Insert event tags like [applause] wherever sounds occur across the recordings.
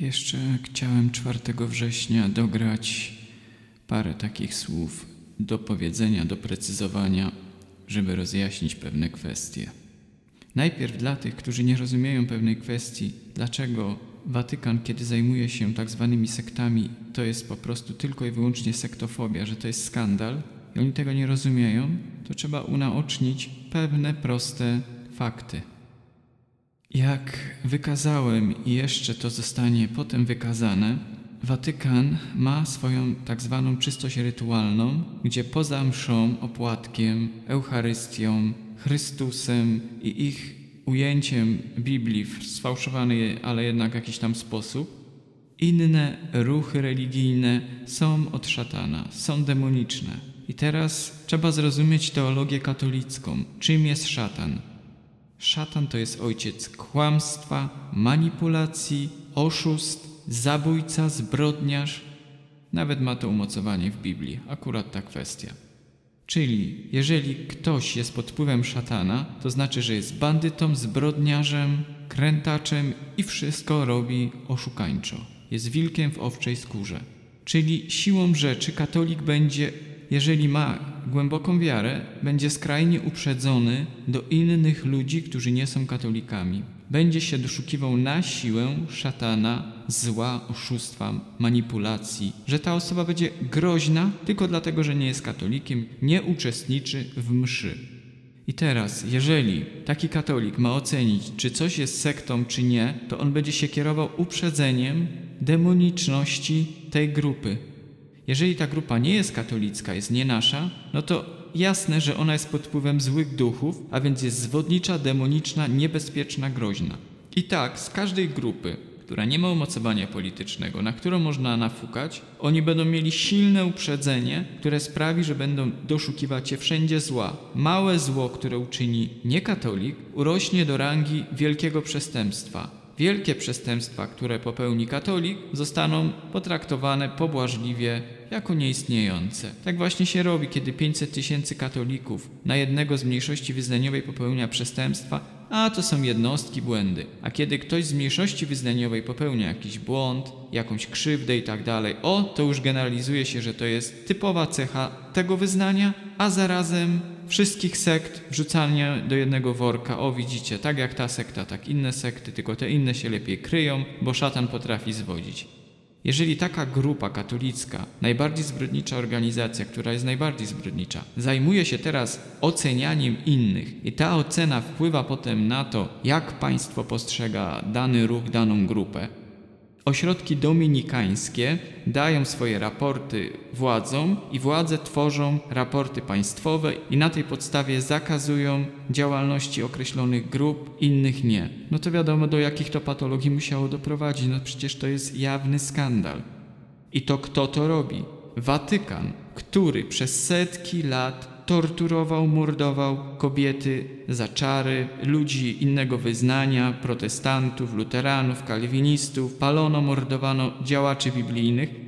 Jeszcze chciałem 4 września dograć parę takich słów do powiedzenia, do precyzowania, żeby rozjaśnić pewne kwestie. Najpierw dla tych, którzy nie rozumieją pewnej kwestii, dlaczego Watykan, kiedy zajmuje się tak zwanymi sektami, to jest po prostu tylko i wyłącznie sektofobia, że to jest skandal i oni tego nie rozumieją, to trzeba unaocznić pewne proste fakty. Jak wykazałem i jeszcze to zostanie potem wykazane, Watykan ma swoją tak zwaną czystość rytualną, gdzie poza mszą, opłatkiem, Eucharystią, Chrystusem i ich ujęciem Biblii w sfałszowany, ale jednak jakiś tam sposób, inne ruchy religijne są od szatana, są demoniczne. I teraz trzeba zrozumieć teologię katolicką. Czym jest szatan? Szatan to jest ojciec kłamstwa, manipulacji, oszust, zabójca, zbrodniarz. Nawet ma to umocowanie w Biblii, akurat ta kwestia. Czyli jeżeli ktoś jest pod wpływem szatana, to znaczy, że jest bandytą, zbrodniarzem, krętaczem i wszystko robi oszukańczo. Jest wilkiem w owczej skórze. Czyli siłą rzeczy katolik będzie, jeżeli ma głęboką wiarę, będzie skrajnie uprzedzony do innych ludzi, którzy nie są katolikami. Będzie się doszukiwał na siłę szatana, zła, oszustwa, manipulacji, że ta osoba będzie groźna tylko dlatego, że nie jest katolikiem, nie uczestniczy w mszy. I teraz, jeżeli taki katolik ma ocenić, czy coś jest sektą, czy nie, to on będzie się kierował uprzedzeniem demoniczności tej grupy. Jeżeli ta grupa nie jest katolicka, jest nie nasza, no to jasne, że ona jest pod wpływem złych duchów, a więc jest zwodnicza, demoniczna, niebezpieczna, groźna. I tak, z każdej grupy, która nie ma umocowania politycznego, na którą można nafukać, oni będą mieli silne uprzedzenie, które sprawi, że będą doszukiwać się wszędzie zła. Małe zło, które uczyni niekatolik, urośnie do rangi wielkiego przestępstwa. Wielkie przestępstwa, które popełni katolik, zostaną potraktowane pobłażliwie jako nieistniejące. Tak właśnie się robi, kiedy 500 tysięcy katolików na jednego z mniejszości wyznaniowej popełnia przestępstwa, a to są jednostki, błędy. A kiedy ktoś z mniejszości wyznaniowej popełnia jakiś błąd, jakąś krzywdę i tak o, to już generalizuje się, że to jest typowa cecha tego wyznania, a zarazem wszystkich sekt wrzucania do jednego worka. O, widzicie, tak jak ta sekta, tak inne sekty, tylko te inne się lepiej kryją, bo szatan potrafi zwodzić. Jeżeli taka grupa katolicka, najbardziej zbrodnicza organizacja, która jest najbardziej zbrodnicza, zajmuje się teraz ocenianiem innych i ta ocena wpływa potem na to, jak państwo postrzega dany ruch, daną grupę, Ośrodki dominikańskie dają swoje raporty władzom i władze tworzą raporty państwowe i na tej podstawie zakazują działalności określonych grup, innych nie. No to wiadomo do jakich to patologii musiało doprowadzić. No przecież to jest jawny skandal. I to kto to robi? Watykan, który przez setki lat torturował, mordował kobiety za czary, ludzi innego wyznania, protestantów, luteranów, kalwinistów, palono, mordowano działaczy biblijnych.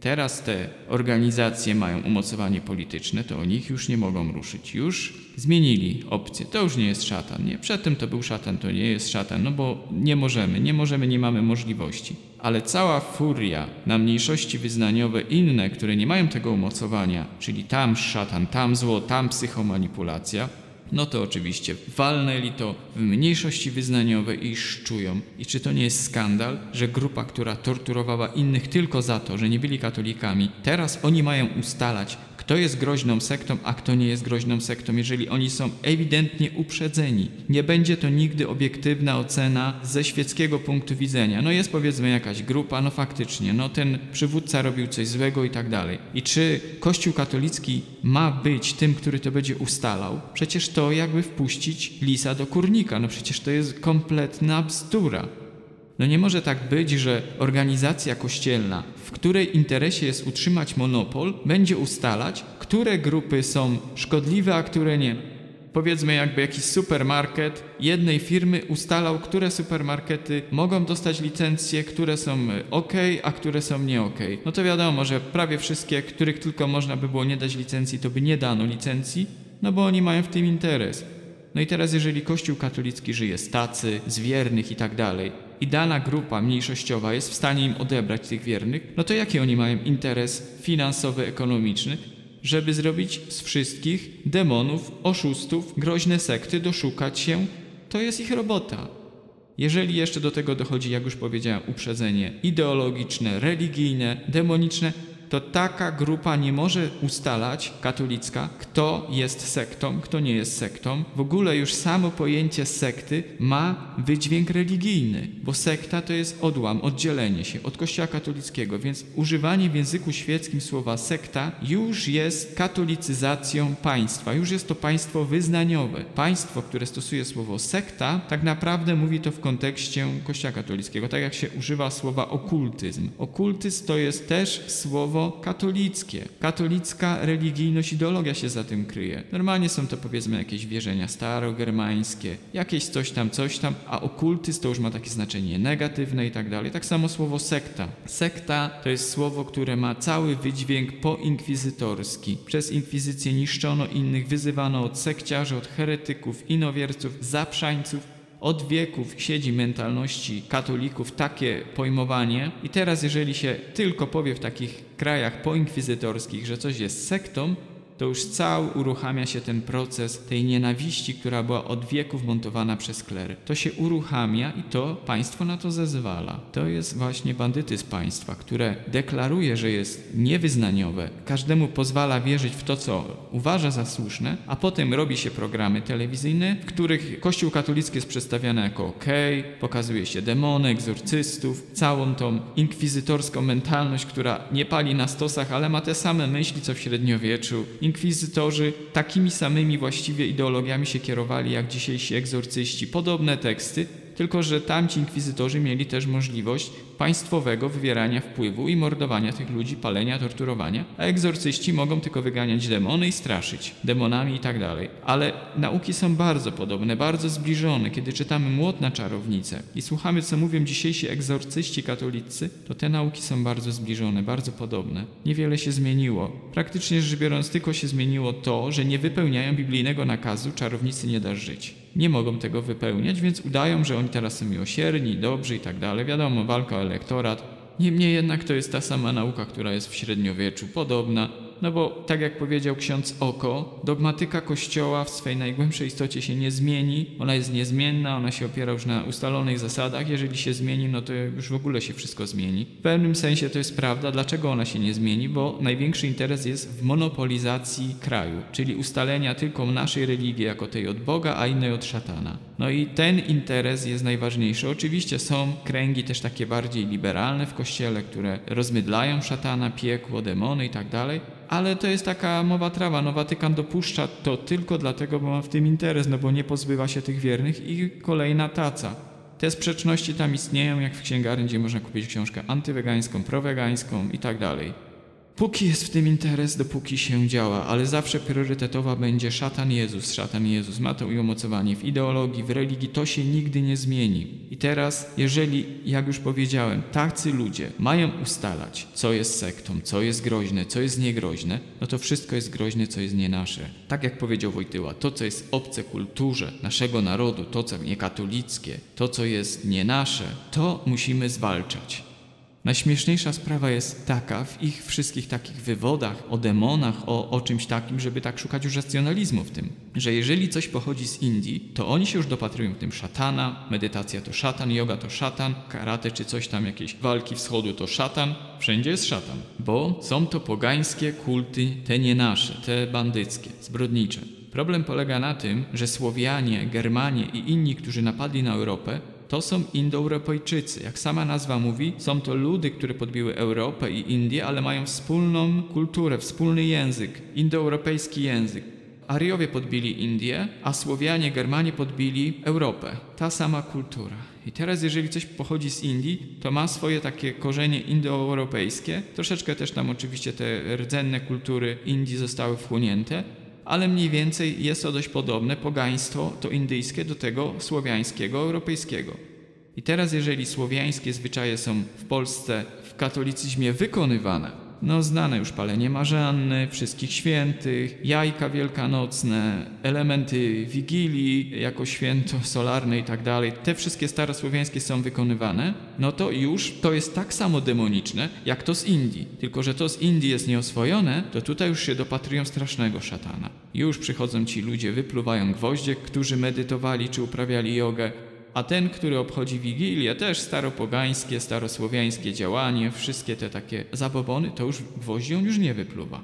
Teraz te organizacje mają umocowanie polityczne, to o nich już nie mogą ruszyć. Już zmienili opcję. To już nie jest szatan. Nie? Przedtem to był szatan, to nie jest szatan, no bo nie możemy, nie możemy, nie mamy możliwości. Ale cała furia na mniejszości wyznaniowe inne, które nie mają tego umocowania, czyli tam szatan, tam zło, tam psychomanipulacja, no to oczywiście walnęli to w mniejszości wyznaniowe i szczują. I czy to nie jest skandal, że grupa, która torturowała innych tylko za to, że nie byli katolikami, teraz oni mają ustalać, kto jest groźną sektą, a kto nie jest groźną sektą, jeżeli oni są ewidentnie uprzedzeni. Nie będzie to nigdy obiektywna ocena ze świeckiego punktu widzenia. No jest powiedzmy jakaś grupa, no faktycznie, no ten przywódca robił coś złego i tak dalej. I czy Kościół katolicki ma być tym, który to będzie ustalał? Przecież to jakby wpuścić lisa do kurnika. No przecież to jest kompletna bzdura. No nie może tak być, że organizacja kościelna, w której interesie jest utrzymać monopol, będzie ustalać, które grupy są szkodliwe, a które nie. Powiedzmy, jakby jakiś supermarket jednej firmy ustalał, które supermarkety mogą dostać licencje, które są ok, a które są nie ok. No to wiadomo, że prawie wszystkie, których tylko można by było nie dać licencji, to by nie dano licencji, no bo oni mają w tym interes. No i teraz, jeżeli Kościół katolicki żyje z tacy, z wiernych i tak dalej, i dana grupa mniejszościowa jest w stanie im odebrać tych wiernych, no to jaki oni mają interes finansowy, ekonomiczny, żeby zrobić z wszystkich demonów, oszustów, groźne sekty, doszukać się, to jest ich robota. Jeżeli jeszcze do tego dochodzi, jak już powiedziałem, uprzedzenie ideologiczne, religijne, demoniczne, to taka grupa nie może ustalać, katolicka, kto jest sektą, kto nie jest sektą. W ogóle już samo pojęcie sekty ma wydźwięk religijny, bo sekta to jest odłam, oddzielenie się od Kościoła katolickiego, więc używanie w języku świeckim słowa sekta już jest katolicyzacją państwa, już jest to państwo wyznaniowe. Państwo, które stosuje słowo sekta, tak naprawdę mówi to w kontekście Kościoła katolickiego, tak jak się używa słowa okultyzm. Okultyzm to jest też słowo katolickie. Katolicka religijność, ideologia się za tym kryje. Normalnie są to powiedzmy jakieś wierzenia starogermańskie, jakieś coś tam, coś tam, a okultyzm to już ma takie znaczenie negatywne i tak dalej. Tak samo słowo sekta. Sekta to jest słowo, które ma cały wydźwięk poinkwizytorski. Przez inkwizycję niszczono innych, wyzywano od sekciarzy, od heretyków, inowierców, zaprzańców, od wieków siedzi mentalności katolików takie pojmowanie. I teraz jeżeli się tylko powie w takich krajach poinkwizytorskich, że coś jest sektą, to już cały uruchamia się ten proces tej nienawiści, która była od wieków montowana przez klery. To się uruchamia i to państwo na to zezwala. To jest właśnie bandytyzm państwa, które deklaruje, że jest niewyznaniowe, każdemu pozwala wierzyć w to, co uważa za słuszne, a potem robi się programy telewizyjne, w których Kościół katolicki jest przedstawiany jako ok, pokazuje się demony, egzorcystów, całą tą inkwizytorską mentalność, która nie pali na stosach, ale ma te same myśli, co w średniowieczu inkwizytorzy takimi samymi właściwie ideologiami się kierowali jak dzisiejsi egzorcyści. Podobne teksty, tylko że tamci inkwizytorzy mieli też możliwość państwowego wywierania wpływu i mordowania tych ludzi, palenia, torturowania, a egzorcyści mogą tylko wyganiać demony i straszyć demonami i tak dalej. Ale nauki są bardzo podobne, bardzo zbliżone. Kiedy czytamy Młot na czarownicę i słuchamy, co mówią dzisiejsi egzorcyści katolicy, to te nauki są bardzo zbliżone, bardzo podobne. Niewiele się zmieniło. Praktycznie rzecz biorąc, tylko się zmieniło to, że nie wypełniają biblijnego nakazu czarownicy nie dasz żyć nie mogą tego wypełniać, więc udają, że oni teraz są miłosierni, dobrzy i tak dalej. Wiadomo, walka o elektorat. Niemniej jednak to jest ta sama nauka, która jest w średniowieczu, podobna. No bo, tak jak powiedział ksiądz Oko, dogmatyka Kościoła w swej najgłębszej istocie się nie zmieni, ona jest niezmienna, ona się opiera już na ustalonych zasadach. Jeżeli się zmieni, no to już w ogóle się wszystko zmieni. W pewnym sensie to jest prawda. Dlaczego ona się nie zmieni? Bo największy interes jest w monopolizacji kraju, czyli ustalenia tylko naszej religii jako tej od Boga, a innej od szatana. No i ten interes jest najważniejszy. Oczywiście są kręgi też takie bardziej liberalne w Kościele, które rozmydlają szatana, piekło, demony i tak dalej, ale to jest taka mowa trawa. No Watykan dopuszcza to tylko dlatego, bo ma w tym interes, no bo nie pozbywa się tych wiernych i kolejna taca. Te sprzeczności tam istnieją, jak w księgarni, gdzie można kupić książkę antywegańską, prowegańską i tak dalej. Póki jest w tym interes, dopóki się działa, ale zawsze priorytetowa będzie szatan Jezus. Szatan Jezus ma to i umocowanie w ideologii, w religii, to się nigdy nie zmieni. I teraz, jeżeli, jak już powiedziałem, tacy ludzie mają ustalać, co jest sektą, co jest groźne, co jest niegroźne, no to wszystko jest groźne, co jest nie nasze. Tak jak powiedział Wojtyła, to, co jest obce kulturze naszego narodu, to, co niekatolickie, to, co jest nie nasze, to musimy zwalczać. Najśmieszniejsza sprawa jest taka w ich wszystkich takich wywodach o demonach, o, o czymś takim, żeby tak szukać już racjonalizmu w tym, że jeżeli coś pochodzi z Indii, to oni się już dopatrują w tym szatana, medytacja to szatan, yoga to szatan, karate czy coś tam, jakieś walki wschodu to szatan, wszędzie jest szatan, bo są to pogańskie kulty, te nie nasze, te bandyckie, zbrodnicze. Problem polega na tym, że Słowianie, Germanie i inni, którzy napadli na Europę, to są Indoeuropejczycy. Jak sama nazwa mówi, są to ludy, które podbiły Europę i Indię, ale mają wspólną kulturę, wspólny język, indoeuropejski język. Ariowie podbili Indię, a Słowianie, Germanie podbili Europę. Ta sama kultura. I teraz, jeżeli coś pochodzi z Indii, to ma swoje takie korzenie indoeuropejskie. Troszeczkę też tam oczywiście te rdzenne kultury Indii zostały wchłonięte, ale mniej więcej jest to dość podobne. Pogaństwo to indyjskie do tego słowiańskiego, europejskiego. I teraz, jeżeli słowiańskie zwyczaje są w Polsce w katolicyzmie wykonywane, No znane już palenie marzanny, wszystkich świętych, jajka wielkanocne, elementy wigilii jako święto solarne i tak dalej. Te wszystkie starosłowiańskie są wykonywane, no to już to jest tak samo demoniczne, jak to z Indii. Tylko, że to z Indii jest nieoswojone, to tutaj już się dopatrują strasznego szatana. Już przychodzą ci ludzie, wypluwają gwoździe, którzy medytowali czy uprawiali jogę, a ten, który obchodzi Wigilię, też staropogańskie, starosłowiańskie działanie, wszystkie te takie zabobony, to już gwoździ on już nie wypluwa.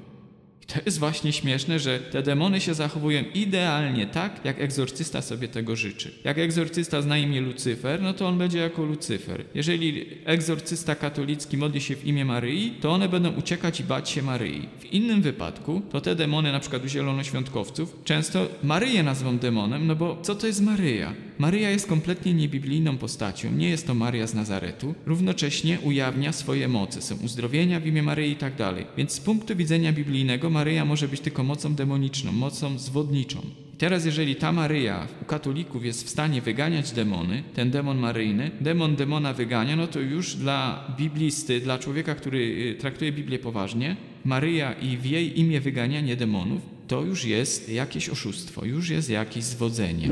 I to jest właśnie śmieszne, że te demony się zachowują idealnie tak, jak egzorcysta sobie tego życzy. Jak egzorcysta zna imię Lucyfer, no to on będzie jako Lucyfer. Jeżeli egzorcysta katolicki modli się w imię Maryi, to one będą uciekać i bać się Maryi. W innym wypadku, to te demony, na przykład u zielonoświątkowców, często Maryję nazwą demonem, no bo co to jest Maryja? Maryja jest kompletnie niebiblijną postacią, nie jest to Maria z Nazaretu, równocześnie ujawnia swoje moce, są uzdrowienia w imię Maryi i tak dalej. Więc z punktu widzenia biblijnego Maryja może być tylko mocą demoniczną, mocą zwodniczą. Teraz jeżeli ta Maryja u katolików jest w stanie wyganiać demony, ten demon maryjny, demon demona wygania, no to już dla biblisty, dla człowieka, który y, traktuje Biblię poważnie, Maryja i w jej imię wyganianie demonów, to już jest jakieś oszustwo, już jest jakieś zwodzenie.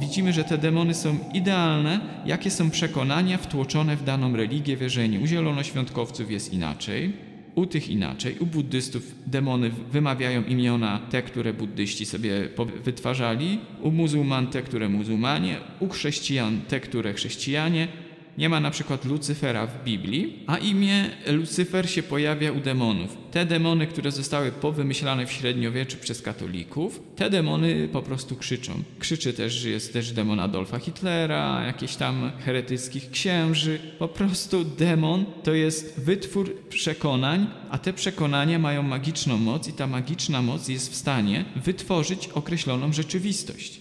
Widzimy, że te demony są idealne, jakie są przekonania wtłoczone w daną religię, wierzenie. U zielonoświątkowców jest inaczej, u tych inaczej. U buddystów demony wymawiają imiona te, które buddyści sobie wytwarzali, u muzułman te, które muzułmanie, u chrześcijan te, które chrześcijanie, nie ma na przykład Lucyfera w Biblii, a imię Lucyfer się pojawia u demonów. Te demony, które zostały powymyślane w średniowieczu przez katolików, te demony po prostu krzyczą. Krzyczy też, że jest też demon Adolfa Hitlera, jakichś tam heretyckich księży. Po prostu demon to jest wytwór przekonań, a te przekonania mają magiczną moc i ta magiczna moc jest w stanie wytworzyć określoną rzeczywistość.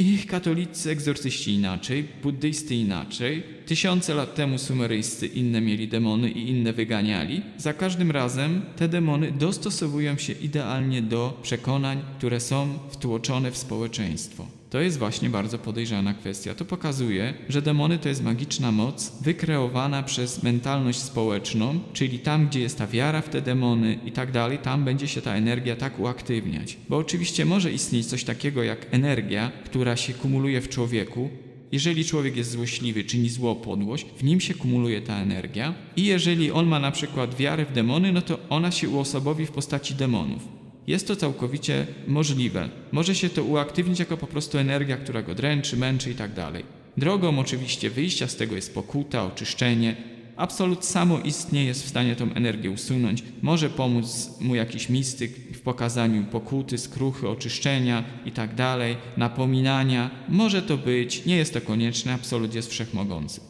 Ich katolicy egzorcyści inaczej, buddyjscy inaczej. Tysiące lat temu sumeryjscy inne mieli demony i inne wyganiali. Za każdym razem te demony dostosowują się idealnie do przekonań, które są wtłoczone w społeczeństwo. To jest właśnie bardzo podejrzana kwestia. To pokazuje, że demony to jest magiczna moc wykreowana przez mentalność społeczną, czyli tam, gdzie jest ta wiara w te demony i tak dalej, tam będzie się ta energia tak uaktywniać. Bo oczywiście może istnieć coś takiego jak energia, która się kumuluje w człowieku, jeżeli człowiek jest złośliwy, czyni zło, podłość, w nim się kumuluje ta energia i jeżeli on ma na przykład wiarę w demony, no to ona się uosobowi w postaci demonów. Jest to całkowicie możliwe. Może się to uaktywnić jako po prostu energia, która go dręczy, męczy i tak. Drogą oczywiście wyjścia z tego jest pokuta, oczyszczenie. Absolut samo istnie jest w stanie tą energię usunąć. Może pomóc mu jakiś mistyk w pokazaniu pokuty, skruchy, oczyszczenia i tak napominania. Może to być, nie jest to konieczne, absolut jest wszechmogący.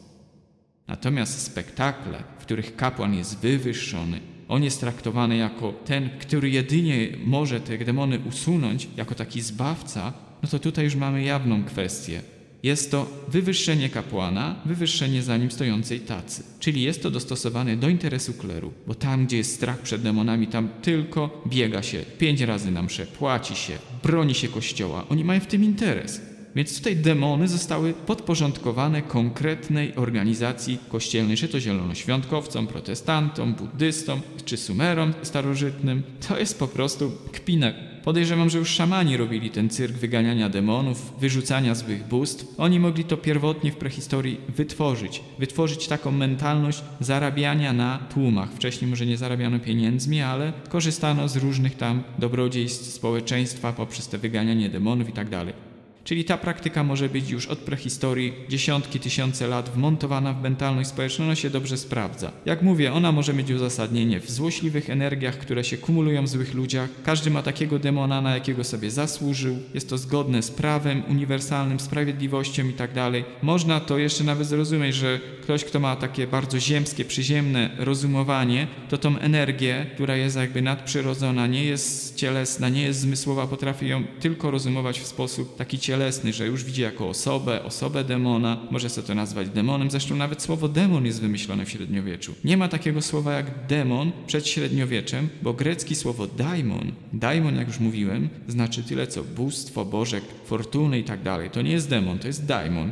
Natomiast spektakle, w których kapłan jest wywyższony, on jest traktowany jako ten, który jedynie może te demony usunąć, jako taki zbawca, no to tutaj już mamy jawną kwestię. Jest to wywyższenie kapłana, wywyższenie za nim stojącej tacy. Czyli jest to dostosowane do interesu kleru, bo tam, gdzie jest strach przed demonami, tam tylko biega się pięć razy na msze, płaci się, broni się kościoła. Oni mają w tym interes. Więc tutaj demony zostały podporządkowane konkretnej organizacji kościelnej, czy to zielonoświątkowcom, protestantom, buddystom, czy sumerom starożytnym. To jest po prostu kpina. Podejrzewam, że już szamani robili ten cyrk wyganiania demonów, wyrzucania złych bóstw. Oni mogli to pierwotnie w prehistorii wytworzyć. Wytworzyć taką mentalność zarabiania na tłumach. Wcześniej może nie zarabiano pieniędzmi, ale korzystano z różnych tam dobrodziejstw społeczeństwa poprzez te wyganianie demonów i tak dalej. Czyli ta praktyka może być już od prehistorii dziesiątki, tysiące lat wmontowana w mentalność społeczną, ona się dobrze sprawdza. Jak mówię, ona może mieć uzasadnienie w złośliwych energiach, które się kumulują w złych ludziach. Każdy ma takiego demona, na jakiego sobie zasłużył. Jest to zgodne z prawem uniwersalnym, sprawiedliwością i tak dalej. Można to jeszcze nawet zrozumieć, że ktoś, kto ma takie bardzo ziemskie, przyziemne rozumowanie, to tą energię, która jest jakby nadprzyrodzona, nie jest cielesna, nie jest zmysłowa, potrafi ją tylko rozumować w sposób taki cielesny cielesny, że już widzi jako osobę, osobę demona, może sobie to nazwać demonem, zresztą nawet słowo demon jest wymyślone w średniowieczu. Nie ma takiego słowa jak demon przed średniowieczem, bo greckie słowo daimon, daimon jak już mówiłem, znaczy tyle co bóstwo, bożek, fortuny i tak dalej. To nie jest demon, to jest daimon.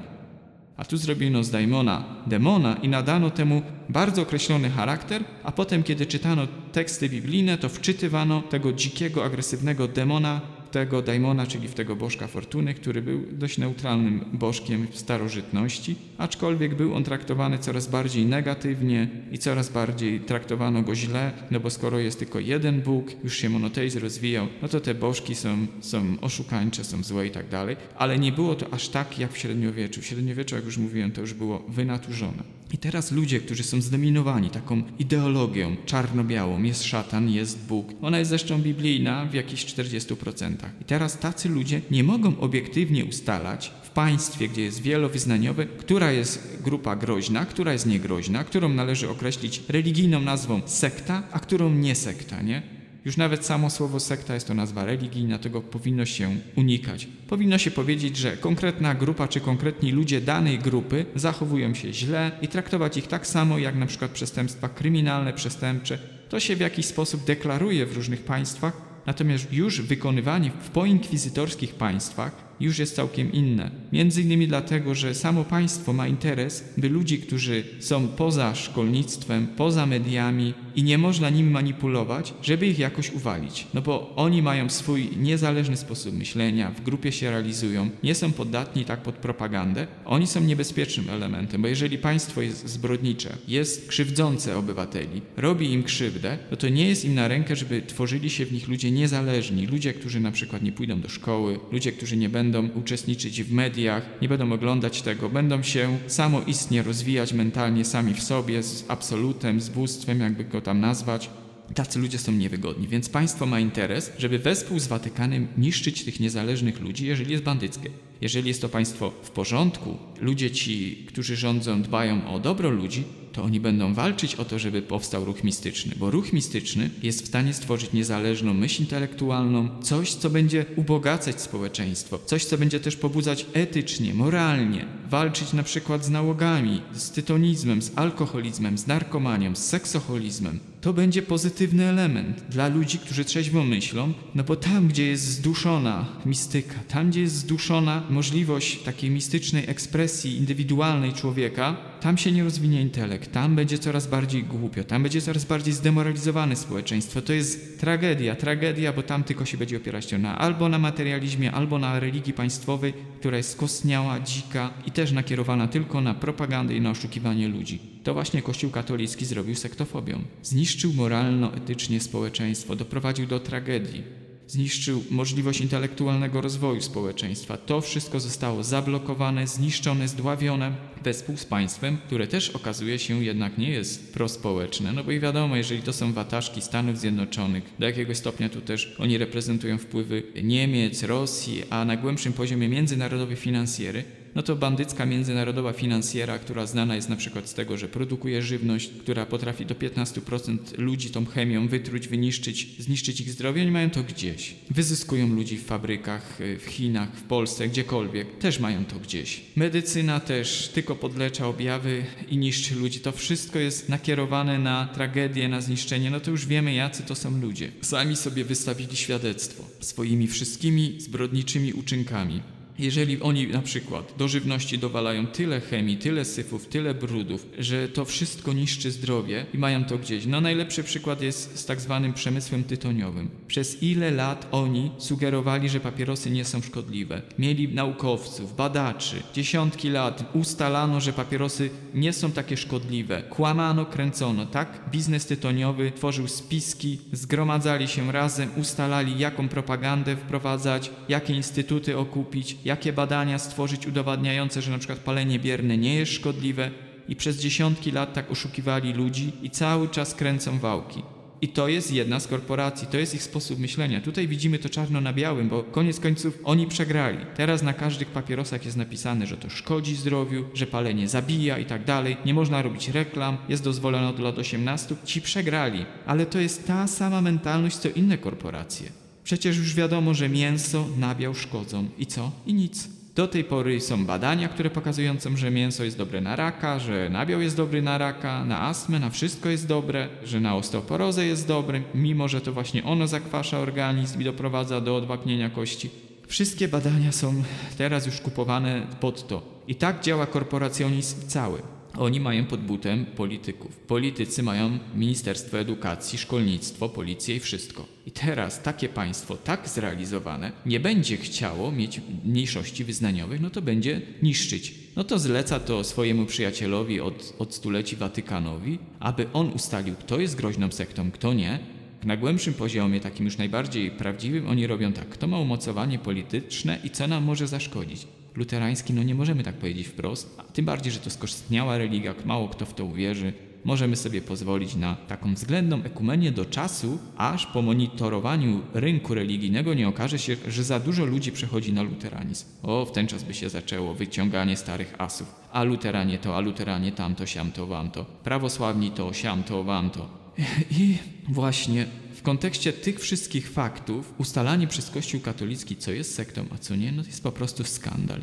A tu zrobiono z daimona demona i nadano temu bardzo określony charakter, a potem, kiedy czytano teksty biblijne, to wczytywano tego dzikiego, agresywnego demona tego daimona, czyli w tego bożka fortuny, który był dość neutralnym bożkiem w starożytności, aczkolwiek był on traktowany coraz bardziej negatywnie i coraz bardziej traktowano go źle, no bo skoro jest tylko jeden Bóg, już się monoteizm rozwijał, no to te bożki są, są oszukańcze, są złe i tak dalej, ale nie było to aż tak jak w średniowieczu. W średniowieczu, jak już mówiłem, to już było wynaturzone. I teraz ludzie, którzy są zdominowani taką ideologią czarno-białą, jest szatan, jest Bóg. Ona jest zresztą biblijna w jakichś 40%. I teraz tacy ludzie nie mogą obiektywnie ustalać w państwie, gdzie jest wielowyznaniowe, która jest grupa groźna, która jest niegroźna, którą należy określić religijną nazwą sekta, a którą nie sekta, nie? Już nawet samo słowo sekta jest to nazwa religijna, tego powinno się unikać. Powinno się powiedzieć, że konkretna grupa czy konkretni ludzie danej grupy zachowują się źle i traktować ich tak samo jak na przykład przestępstwa kryminalne, przestępcze. To się w jakiś sposób deklaruje w różnych państwach, natomiast już wykonywanie w poinkwizytorskich państwach już jest całkiem inne. Między innymi dlatego, że samo państwo ma interes, by ludzi, którzy są poza szkolnictwem, poza mediami i nie można nimi manipulować, żeby ich jakoś uwalić. No bo oni mają swój niezależny sposób myślenia, w grupie się realizują, nie są podatni tak pod propagandę. Oni są niebezpiecznym elementem, bo jeżeli państwo jest zbrodnicze, jest krzywdzące obywateli, robi im krzywdę, no to nie jest im na rękę, żeby tworzyli się w nich ludzie niezależni, ludzie, którzy na przykład nie pójdą do szkoły, ludzie, którzy nie będą będą uczestniczyć w mediach, nie będą oglądać tego, będą się samoistnie rozwijać mentalnie sami w sobie, z absolutem, z bóstwem, jakby go tam nazwać. Tacy ludzie są niewygodni, więc państwo ma interes, żeby wespół z Watykanem niszczyć tych niezależnych ludzi, jeżeli jest bandyckie. Jeżeli jest to państwo w porządku, ludzie ci, którzy rządzą, dbają o dobro ludzi, to oni będą walczyć o to, żeby powstał ruch mistyczny, bo ruch mistyczny jest w stanie stworzyć niezależną myśl intelektualną, coś, co będzie ubogacać społeczeństwo, coś, co będzie też pobudzać etycznie, moralnie, walczyć na przykład z nałogami, z tytonizmem, z alkoholizmem, z narkomanią, z seksoholizmem. To będzie pozytywny element dla ludzi, którzy trzeźwo myślą, no bo tam, gdzie jest zduszona mistyka, tam, gdzie jest zduszona możliwość takiej mistycznej ekspresji indywidualnej człowieka, tam się nie rozwinie intelekt, tam będzie coraz bardziej głupio, tam będzie coraz bardziej zdemoralizowane społeczeństwo. To jest tragedia, tragedia, bo tam tylko się będzie opierać na albo na materializmie, albo na religii państwowej, która jest skostniała, dzika i też nakierowana tylko na propagandę i na oszukiwanie ludzi. To właśnie Kościół katolicki zrobił sektofobią. Zniszczył moralno-etycznie społeczeństwo, doprowadził do tragedii zniszczył możliwość intelektualnego rozwoju społeczeństwa. To wszystko zostało zablokowane, zniszczone, zdławione wespół z państwem, które też okazuje się jednak nie jest prospołeczne. No bo i wiadomo, jeżeli to są wataszki Stanów Zjednoczonych, do jakiegoś stopnia tu też oni reprezentują wpływy Niemiec, Rosji, a na głębszym poziomie międzynarodowe finansjery, no to bandycka międzynarodowa finansjera, która znana jest na przykład z tego, że produkuje żywność, która potrafi do 15% ludzi tą chemią wytruć, wyniszczyć, zniszczyć ich zdrowie, oni mają to gdzieś. Wyzyskują ludzi w fabrykach, y, w Chinach, w Polsce, gdziekolwiek, też mają to gdzieś. Medycyna też tylko podlecza objawy i niszczy ludzi. To wszystko jest nakierowane na tragedię, na zniszczenie. No to już wiemy, jacy to są ludzie. Sami sobie wystawili świadectwo swoimi wszystkimi zbrodniczymi uczynkami. Jeżeli oni na przykład do żywności dowalają tyle chemii, tyle syfów, tyle brudów, że to wszystko niszczy zdrowie i mają to gdzieś. No najlepszy przykład jest z tak zwanym przemysłem tytoniowym. Przez ile lat oni sugerowali, że papierosy nie są szkodliwe. Mieli naukowców, badaczy. Dziesiątki lat ustalano, że papierosy nie są takie szkodliwe. Kłamano, kręcono, tak? Biznes tytoniowy tworzył spiski, zgromadzali się razem, ustalali jaką propagandę wprowadzać, jakie instytuty okupić, jakie badania stworzyć udowadniające, że przykład palenie bierne nie jest szkodliwe i przez dziesiątki lat tak oszukiwali ludzi i cały czas kręcą wałki. I to jest jedna z korporacji, to jest ich sposób myślenia. Tutaj widzimy to czarno na białym, bo koniec końców oni przegrali. Teraz na każdych papierosach jest napisane, że to szkodzi zdrowiu, że palenie zabija i tak dalej. Nie można robić reklam, jest dozwolone od lat 18. Ci przegrali, ale to jest ta sama mentalność co inne korporacje. Przecież już wiadomo, że mięso, nabiał szkodzą. I co? I nic. Do tej pory są badania, które pokazują, że mięso jest dobre na raka, że nabiał jest dobry na raka, na astmę, na wszystko jest dobre, że na osteoporozę jest dobry, mimo że to właśnie ono zakwasza organizm i doprowadza do odwapnienia kości. Wszystkie badania są teraz już kupowane pod to. I tak działa korporacjonizm cały. Oni mają pod butem polityków. Politycy mają Ministerstwo Edukacji, Szkolnictwo, Policję i wszystko. I teraz takie państwo, tak zrealizowane, nie będzie chciało mieć mniejszości wyznaniowych, no to będzie niszczyć. No to zleca to swojemu przyjacielowi od, od stuleci Watykanowi, aby on ustalił, kto jest groźną sektą, kto nie. Na głębszym poziomie, takim już najbardziej prawdziwym, oni robią tak, kto ma umocowanie polityczne i co nam może zaszkodzić luterański, no nie możemy tak powiedzieć wprost, tym bardziej, że to skostniała religia, mało kto w to uwierzy. Możemy sobie pozwolić na taką względną ekumenię do czasu, aż po monitorowaniu rynku religijnego nie okaże się, że za dużo ludzi przechodzi na luteranizm. O, w ten czas by się zaczęło wyciąganie starych asów. A luteranie to, a luteranie tamto, siamto, wamto. Prawosławni to, siamto, wamto. I właśnie kontekście tych wszystkich faktów ustalanie przez Kościół katolicki, co jest sektą, a co nie, no to jest po prostu skandal.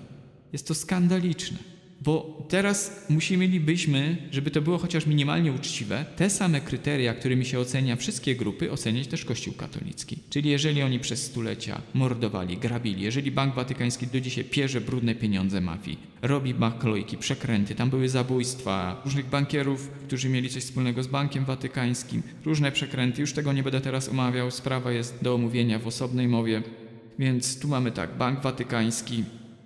Jest to skandaliczne. Bo teraz musielibyśmy, żeby to było chociaż minimalnie uczciwe, te same kryteria, którymi się ocenia wszystkie grupy, oceniać też Kościół katolicki. Czyli jeżeli oni przez stulecia mordowali, grabili, jeżeli Bank Watykański do dzisiaj pierze brudne pieniądze mafii, robi maklojki, przekręty, tam były zabójstwa różnych bankierów, którzy mieli coś wspólnego z Bankiem Watykańskim, różne przekręty, już tego nie będę teraz omawiał, sprawa jest do omówienia w osobnej mowie. Więc tu mamy tak, Bank Watykański,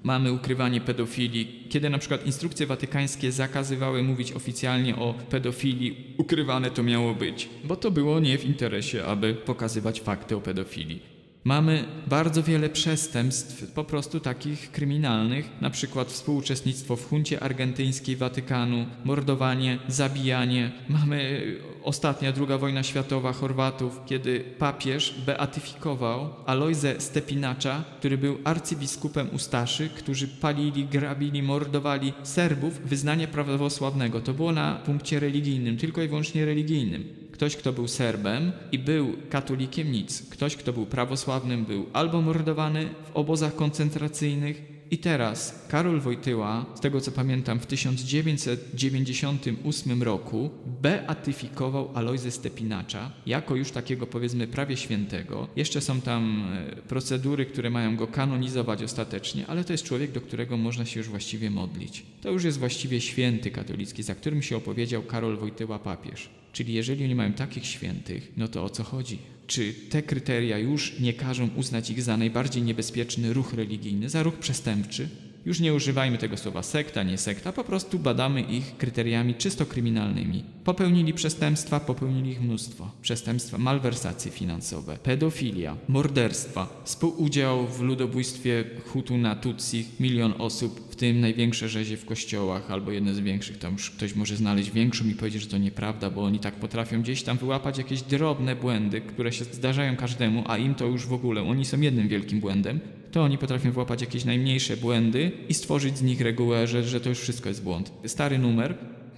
Mamy ukrywanie pedofilii. Kiedy na przykład instrukcje watykańskie zakazywały mówić oficjalnie o pedofilii, ukrywane to miało być, bo to było nie w interesie, aby pokazywać fakty o pedofilii. Mamy bardzo wiele przestępstw, po prostu takich kryminalnych, na przykład współuczestnictwo w huncie argentyńskiej Watykanu, mordowanie, zabijanie. Mamy ostatnia druga wojna światowa Chorwatów, kiedy papież beatyfikował Alojzę Stepinacza, który był arcybiskupem Ustaszy, którzy palili, grabili, mordowali Serbów wyznania prawosławnego. To było na punkcie religijnym, tylko i wyłącznie religijnym. Ktoś, kto był Serbem i był katolikiem, nic. Ktoś, kto był prawosławnym, był albo mordowany w obozach koncentracyjnych, i teraz Karol Wojtyła, z tego co pamiętam, w 1998 roku beatyfikował Alojzę Stepinacza jako już takiego powiedzmy prawie świętego. Jeszcze są tam e, procedury, które mają go kanonizować ostatecznie, ale to jest człowiek, do którego można się już właściwie modlić. To już jest właściwie święty katolicki, za którym się opowiedział Karol Wojtyła papież. Czyli jeżeli oni mają takich świętych, no to o co chodzi? Czy te kryteria już nie każą uznać ich za najbardziej niebezpieczny ruch religijny, za ruch przestępczy? Już nie używajmy tego słowa sekta, nie sekta, po prostu badamy ich kryteriami czysto kryminalnymi. Popełnili przestępstwa, popełnili ich mnóstwo. Przestępstwa, malwersacje finansowe, pedofilia, morderstwa, współudział w ludobójstwie Hutu na Tutsi, milion osób, tym największe rzezie w kościołach, albo jedne z większych. Tam już ktoś może znaleźć większą i powiedzieć, że to nieprawda, bo oni tak potrafią gdzieś tam wyłapać jakieś drobne błędy, które się zdarzają każdemu, a im to już w ogóle, oni są jednym wielkim błędem to oni potrafią włapać jakieś najmniejsze błędy i stworzyć z nich regułę, że, że to już wszystko jest błąd. Stary numer.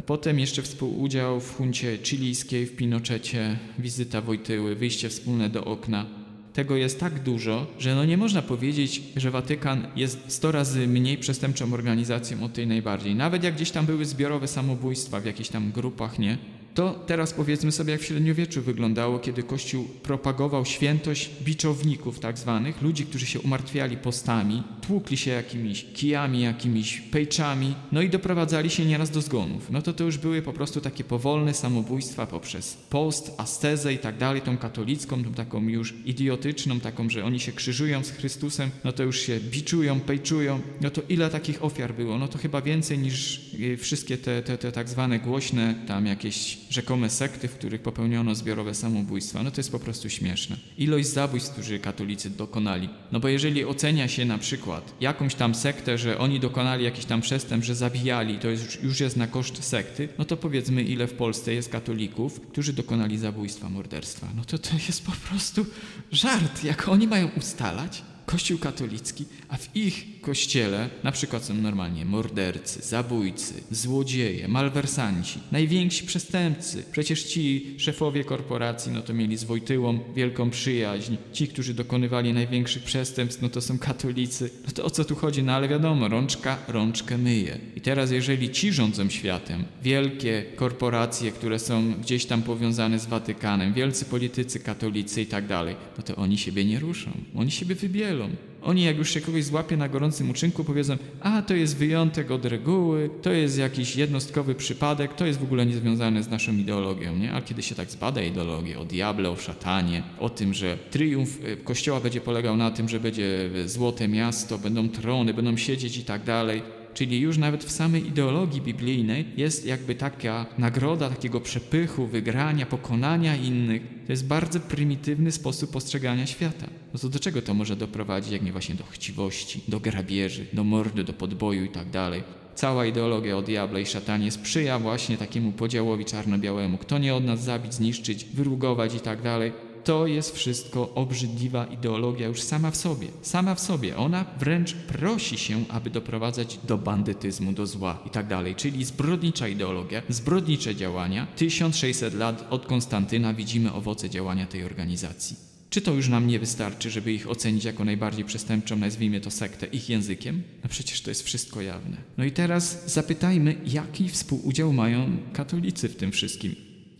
Potem jeszcze współudział w huncie chilijskiej, w Pinochecie, wizyta Wojtyły, wyjście wspólne do okna. Tego jest tak dużo, że no nie można powiedzieć, że Watykan jest 100 razy mniej przestępczą organizacją od tej najbardziej. Nawet jak gdzieś tam były zbiorowe samobójstwa w jakichś tam grupach, nie? To teraz powiedzmy sobie, jak w średniowieczu wyglądało, kiedy Kościół propagował świętość biczowników tak zwanych, ludzi, którzy się umartwiali postami, tłukli się jakimiś kijami, jakimiś pejczami, no i doprowadzali się nieraz do zgonów. No to to już były po prostu takie powolne samobójstwa poprzez post, ascezę i tak dalej, tą katolicką, tą taką już idiotyczną, taką, że oni się krzyżują z Chrystusem, no to już się biczują, pejczują. No to ile takich ofiar było? No to chyba więcej niż y, wszystkie te, te, te tak zwane głośne tam jakieś rzekome sekty, w których popełniono zbiorowe samobójstwa. No to jest po prostu śmieszne. Ilość zabójstw, którzy katolicy dokonali. No bo jeżeli ocenia się na przykład jakąś tam sektę, że oni dokonali jakiś tam przestępstw, że zabijali, to jest, już jest na koszt sekty, no to powiedzmy ile w Polsce jest katolików, którzy dokonali zabójstwa, morderstwa. No to to jest po prostu żart. Jak oni mają ustalać? Kościół katolicki, a w ich kościele na przykład są normalnie mordercy, zabójcy, złodzieje, malwersanci, najwięksi przestępcy. Przecież ci szefowie korporacji, no to mieli z Wojtyłą wielką przyjaźń. Ci, którzy dokonywali największych przestępstw, no to są katolicy. No to o co tu chodzi? No ale wiadomo, rączka rączkę myje. I teraz jeżeli ci rządzą światem, wielkie korporacje, które są gdzieś tam powiązane z Watykanem, wielcy politycy katolicy i tak dalej, no to oni siebie nie ruszą. Oni siebie wybielą. Oni jak już się kogoś złapie na gorącym uczynku, powiedzą, a to jest wyjątek od reguły, to jest jakiś jednostkowy przypadek, to jest w ogóle niezwiązane z naszą ideologią, nie? A kiedy się tak zbada ideologię o diable, o szatanie, o tym, że triumf e, Kościoła będzie polegał na tym, że będzie złote miasto, będą trony, będą siedzieć i tak dalej, Czyli już nawet w samej ideologii biblijnej jest jakby taka nagroda takiego przepychu, wygrania, pokonania innych. To jest bardzo prymitywny sposób postrzegania świata. No to do czego to może doprowadzić, jak nie właśnie do chciwości, do grabieży, do mordy, do podboju i tak dalej. Cała ideologia o diable i szatanie sprzyja właśnie takiemu podziałowi czarno-białemu. Kto nie od nas zabić, zniszczyć, wyrugować i tak dalej to jest wszystko obrzydliwa ideologia już sama w sobie. Sama w sobie. Ona wręcz prosi się, aby doprowadzać do bandytyzmu, do zła i tak dalej. Czyli zbrodnicza ideologia, zbrodnicze działania. 1600 lat od Konstantyna widzimy owoce działania tej organizacji. Czy to już nam nie wystarczy, żeby ich ocenić jako najbardziej przestępczą, nazwijmy to sektę, ich językiem? No przecież to jest wszystko jawne. No i teraz zapytajmy, jaki współudział mają katolicy w tym wszystkim?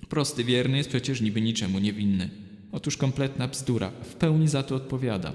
Prosty wierny jest przecież niby niczemu niewinny. Otóż kompletna bzdura. W pełni za to odpowiada.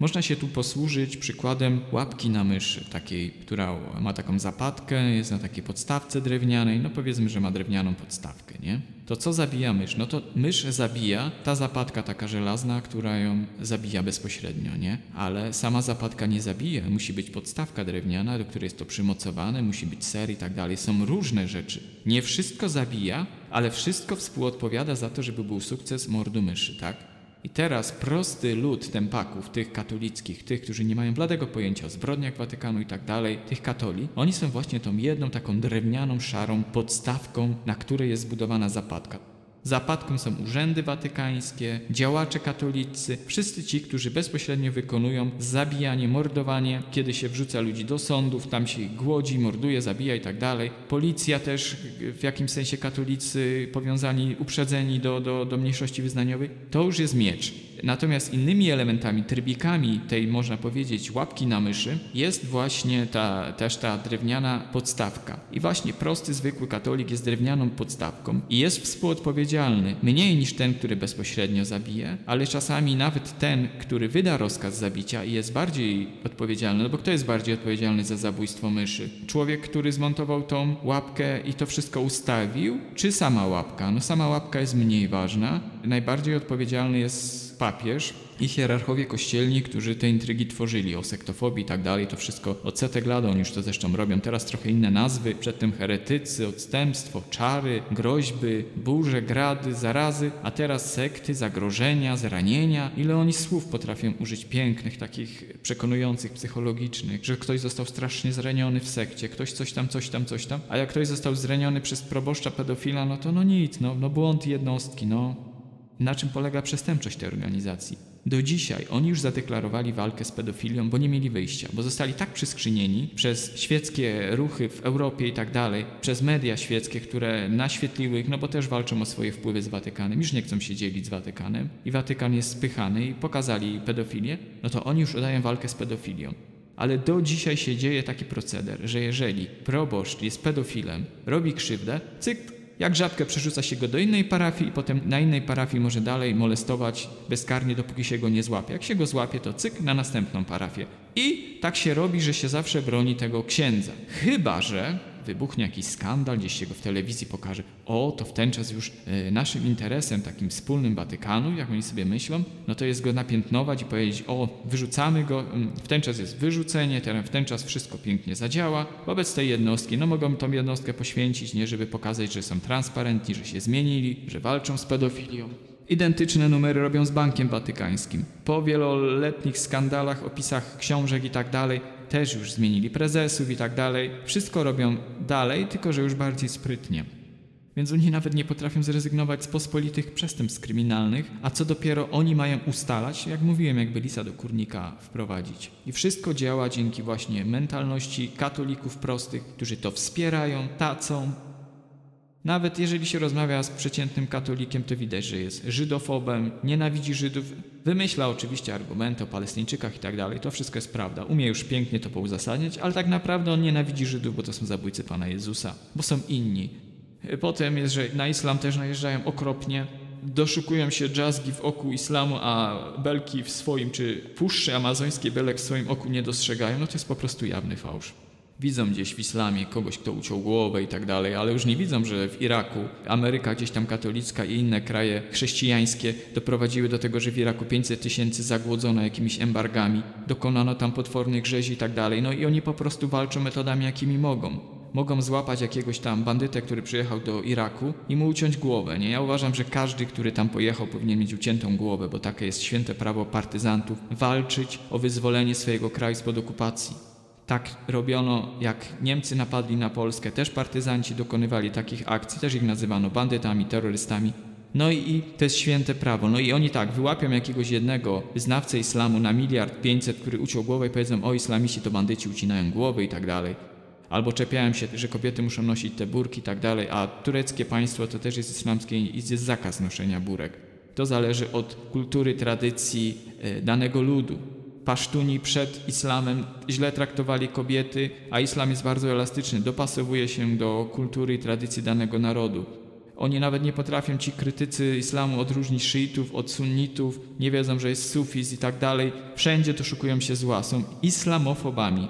Można się tu posłużyć przykładem łapki na myszy, takiej, która ma taką zapadkę, jest na takiej podstawce drewnianej, no powiedzmy, że ma drewnianą podstawkę, nie? To co zabija mysz? No to mysz zabija ta zapadka taka żelazna, która ją zabija bezpośrednio, nie? Ale sama zapadka nie zabija, musi być podstawka drewniana, do której jest to przymocowane, musi być ser i tak dalej. Są różne rzeczy. Nie wszystko zabija, ale wszystko współodpowiada za to, żeby był sukces mordu myszy, tak? I teraz prosty lud tempaków, tych katolickich, tych, którzy nie mają bladego pojęcia o zbrodniach Watykanu i tak dalej, tych katoli, oni są właśnie tą jedną taką drewnianą, szarą podstawką, na której jest zbudowana zapadka. Zapadką są urzędy watykańskie, działacze katolicy, wszyscy ci, którzy bezpośrednio wykonują zabijanie, mordowanie, kiedy się wrzuca ludzi do sądów, tam się głodzi, morduje, zabija i tak dalej. Policja też w jakimś sensie katolicy powiązani, uprzedzeni do, do, do mniejszości wyznaniowej. To już jest miecz. Natomiast innymi elementami, trybikami tej, można powiedzieć, łapki na myszy jest właśnie ta, też ta drewniana podstawka. I właśnie prosty, zwykły katolik jest drewnianą podstawką i jest współodpowiedzialny mniej niż ten, który bezpośrednio zabije, ale czasami nawet ten, który wyda rozkaz zabicia i jest bardziej odpowiedzialny, no bo kto jest bardziej odpowiedzialny za zabójstwo myszy? Człowiek, który zmontował tą łapkę i to wszystko ustawił, czy sama łapka? No sama łapka jest mniej ważna. Najbardziej odpowiedzialny jest papież i hierarchowie kościelni, którzy te intrygi tworzyli, o sektofobii i tak dalej, to wszystko od setek lat oni już to zresztą robią. Teraz trochę inne nazwy, przedtem heretycy, odstępstwo, czary, groźby, burze, grady, zarazy, a teraz sekty, zagrożenia, zranienia. Ile oni słów potrafią użyć pięknych, takich przekonujących, psychologicznych, że ktoś został strasznie zraniony w sekcie, ktoś coś tam, coś tam, coś tam, a jak ktoś został zraniony przez proboszcza pedofila, no to no nic, no, no błąd jednostki, no na czym polega przestępczość tej organizacji? Do dzisiaj oni już zadeklarowali walkę z pedofilią, bo nie mieli wyjścia, bo zostali tak przyskrzynieni przez świeckie ruchy w Europie i tak dalej, przez media świeckie, które naświetliły ich, no bo też walczą o swoje wpływy z Watykanem, już nie chcą się dzielić z Watykanem i Watykan jest spychany i pokazali pedofilię, no to oni już udają walkę z pedofilią. Ale do dzisiaj się dzieje taki proceder, że jeżeli proboszcz jest pedofilem, robi krzywdę, cyk, jak żabkę przerzuca się go do innej parafii i potem na innej parafii może dalej molestować bezkarnie, dopóki się go nie złapie. Jak się go złapie, to cyk na następną parafię. I tak się robi, że się zawsze broni tego księdza. Chyba, że wybuchnie jakiś skandal, gdzieś się go w telewizji pokaże, o, to w ten czas już y, naszym interesem, takim wspólnym Watykanu, jak oni sobie myślą, no to jest go napiętnować i powiedzieć, o, wyrzucamy go, y, w ten czas jest wyrzucenie, w ten czas wszystko pięknie zadziała. Wobec tej jednostki, no mogą tą jednostkę poświęcić, nie, żeby pokazać, że są transparentni, że się zmienili, że walczą z pedofilią. Identyczne numery robią z Bankiem Watykańskim. Po wieloletnich skandalach, opisach książek i tak dalej, też już zmienili prezesów i tak dalej. Wszystko robią dalej, tylko że już bardziej sprytnie. Więc oni nawet nie potrafią zrezygnować z pospolitych przestępstw kryminalnych, a co dopiero oni mają ustalać, jak mówiłem, jakby lisa do kurnika wprowadzić. I wszystko działa dzięki właśnie mentalności katolików prostych, którzy to wspierają, tacą, nawet jeżeli się rozmawia z przeciętnym katolikiem, to widać, że jest żydofobem, nienawidzi Żydów, wymyśla oczywiście argumenty o Palestyńczykach i tak dalej. To wszystko jest prawda. Umie już pięknie to pouzasadniać, ale tak naprawdę on nienawidzi Żydów, bo to są zabójcy Pana Jezusa, bo są inni. Potem jest, że na islam też najeżdżają okropnie, doszukują się dżazgi w oku islamu, a belki w swoim, czy puszczy amazońskie belek w swoim oku nie dostrzegają, no to jest po prostu jawny fałsz. Widzą gdzieś w islamie kogoś, kto uciął głowę i tak dalej, ale już nie widzą, że w Iraku Ameryka gdzieś tam katolicka i inne kraje chrześcijańskie doprowadziły do tego, że w Iraku 500 tysięcy zagłodzono jakimiś embargami, dokonano tam potwornych rzezi i tak dalej. No i oni po prostu walczą metodami, jakimi mogą. Mogą złapać jakiegoś tam bandytę, który przyjechał do Iraku i mu uciąć głowę. Nie? Ja uważam, że każdy, który tam pojechał, powinien mieć uciętą głowę, bo takie jest święte prawo partyzantów walczyć o wyzwolenie swojego kraju spod okupacji. Tak robiono, jak Niemcy napadli na Polskę, też partyzanci dokonywali takich akcji, też ich nazywano bandytami, terrorystami. No i, i to jest święte prawo. No i oni tak, wyłapią jakiegoś jednego wyznawcę islamu na miliard pięćset, który uciął głowę i powiedzą, o islamiści to bandyci ucinają głowy i tak dalej. Albo czepiają się, że kobiety muszą nosić te burki i tak dalej, a tureckie państwo to też jest islamskie i jest zakaz noszenia burek. To zależy od kultury, tradycji e, danego ludu. Pasztuni przed islamem źle traktowali kobiety, a islam jest bardzo elastyczny, dopasowuje się do kultury i tradycji danego narodu. Oni nawet nie potrafią, ci krytycy islamu, odróżnić szyitów od sunnitów, nie wiedzą, że jest sufizm i tak dalej. Wszędzie to szukują się zła, są islamofobami.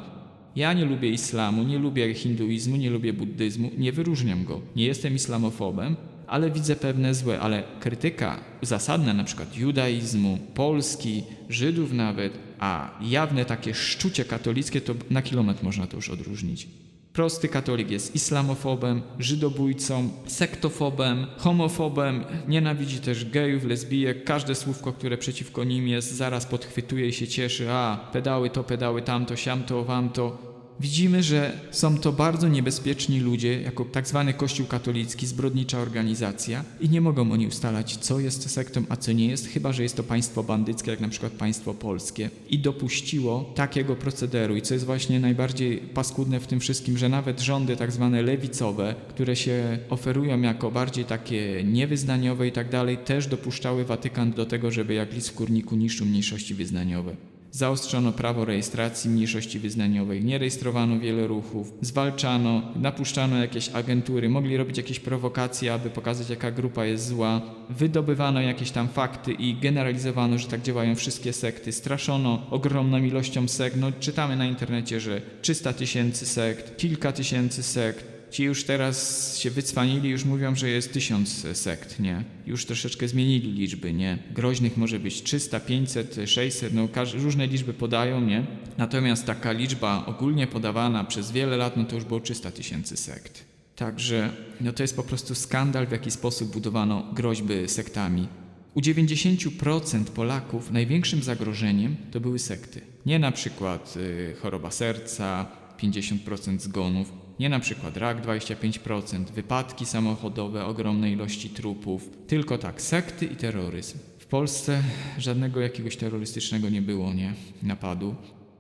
Ja nie lubię islamu, nie lubię hinduizmu, nie lubię buddyzmu, nie wyróżniam go. Nie jestem islamofobem, ale widzę pewne złe, ale krytyka zasadna na przykład judaizmu, Polski, Żydów nawet, a jawne takie szczucie katolickie, to na kilometr można to już odróżnić. Prosty katolik jest islamofobem, żydobójcą, sektofobem, homofobem, nienawidzi też gejów, lesbijek, każde słówko, które przeciwko nim jest, zaraz podchwytuje i się cieszy, a pedały to, pedały tamto, siamto, wamto. Widzimy, że są to bardzo niebezpieczni ludzie, jako tak zwany Kościół katolicki, zbrodnicza organizacja i nie mogą oni ustalać, co jest sektą, a co nie jest, chyba że jest to państwo bandyckie, jak na przykład państwo polskie. I dopuściło takiego procederu. I co jest właśnie najbardziej paskudne w tym wszystkim, że nawet rządy tak zwane lewicowe, które się oferują jako bardziej takie niewyznaniowe i tak dalej, też dopuszczały Watykan do tego, żeby jak lis w kurniku niszczył mniejszości wyznaniowe. Zaostrzono prawo rejestracji mniejszości wyznaniowej, nie rejestrowano wiele ruchów, zwalczano, napuszczano jakieś agentury, mogli robić jakieś prowokacje, aby pokazać, jaka grupa jest zła, wydobywano jakieś tam fakty i generalizowano, że tak działają wszystkie sekty, straszono ogromną ilością sekt. No, czytamy na internecie, że 300 tysięcy sekt, kilka tysięcy sekt, Ci już teraz się wycwanili, już mówią, że jest tysiąc sekt, nie? Już troszeczkę zmienili liczby, nie? Groźnych może być 300, 500, 600, no różne liczby podają, nie? Natomiast taka liczba ogólnie podawana przez wiele lat, no to już było 300 tysięcy sekt. Także no to jest po prostu skandal, w jaki sposób budowano groźby sektami. U 90% Polaków największym zagrożeniem to były sekty. Nie na przykład y, choroba serca, 50% zgonów, nie na przykład rak 25%, wypadki samochodowe, ogromne ilości trupów, tylko tak, sekty i terroryzm. W Polsce żadnego jakiegoś terrorystycznego nie było, nie? Napadu.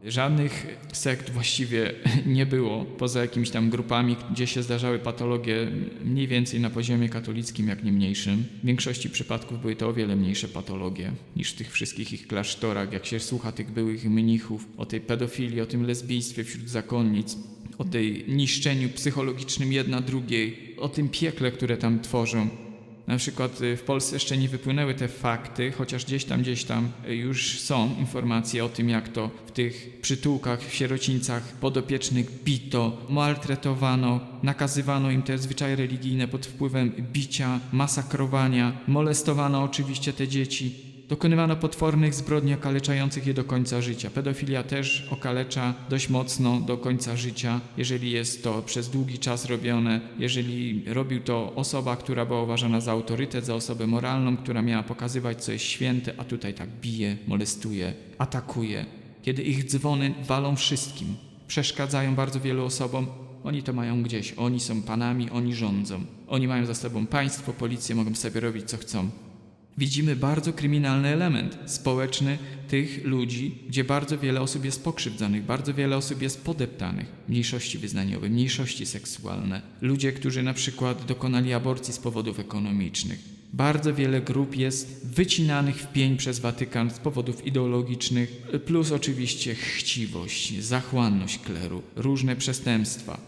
Żadnych sekt właściwie [laughs] nie było, poza jakimiś tam grupami, gdzie się zdarzały patologie mniej więcej na poziomie katolickim, jak nie mniejszym. W większości przypadków były to o wiele mniejsze patologie niż w tych wszystkich ich klasztorach. Jak się słucha tych byłych mnichów o tej pedofilii, o tym lesbijstwie wśród zakonnic, o tej niszczeniu psychologicznym jedna drugiej, o tym piekle, które tam tworzą. Na przykład y, w Polsce jeszcze nie wypłynęły te fakty, chociaż gdzieś tam, gdzieś tam y, już są informacje o tym, jak to w tych przytułkach, w sierocińcach podopiecznych bito, maltretowano, nakazywano im te zwyczaje religijne pod wpływem bicia, masakrowania, molestowano oczywiście te dzieci. Dokonywano potwornych zbrodni okaleczających je do końca życia. Pedofilia też okalecza dość mocno do końca życia, jeżeli jest to przez długi czas robione, jeżeli robił to osoba, która była uważana za autorytet, za osobę moralną, która miała pokazywać, co jest święte, a tutaj tak bije, molestuje, atakuje. Kiedy ich dzwony walą wszystkim, przeszkadzają bardzo wielu osobom, oni to mają gdzieś, oni są panami, oni rządzą. Oni mają za sobą państwo, policję, mogą sobie robić co chcą widzimy bardzo kryminalny element społeczny tych ludzi, gdzie bardzo wiele osób jest pokrzywdzonych, bardzo wiele osób jest podeptanych. Mniejszości wyznaniowe, mniejszości seksualne, ludzie, którzy na przykład dokonali aborcji z powodów ekonomicznych. Bardzo wiele grup jest wycinanych w pień przez Watykan z powodów ideologicznych, plus oczywiście chciwość, zachłanność kleru, różne przestępstwa.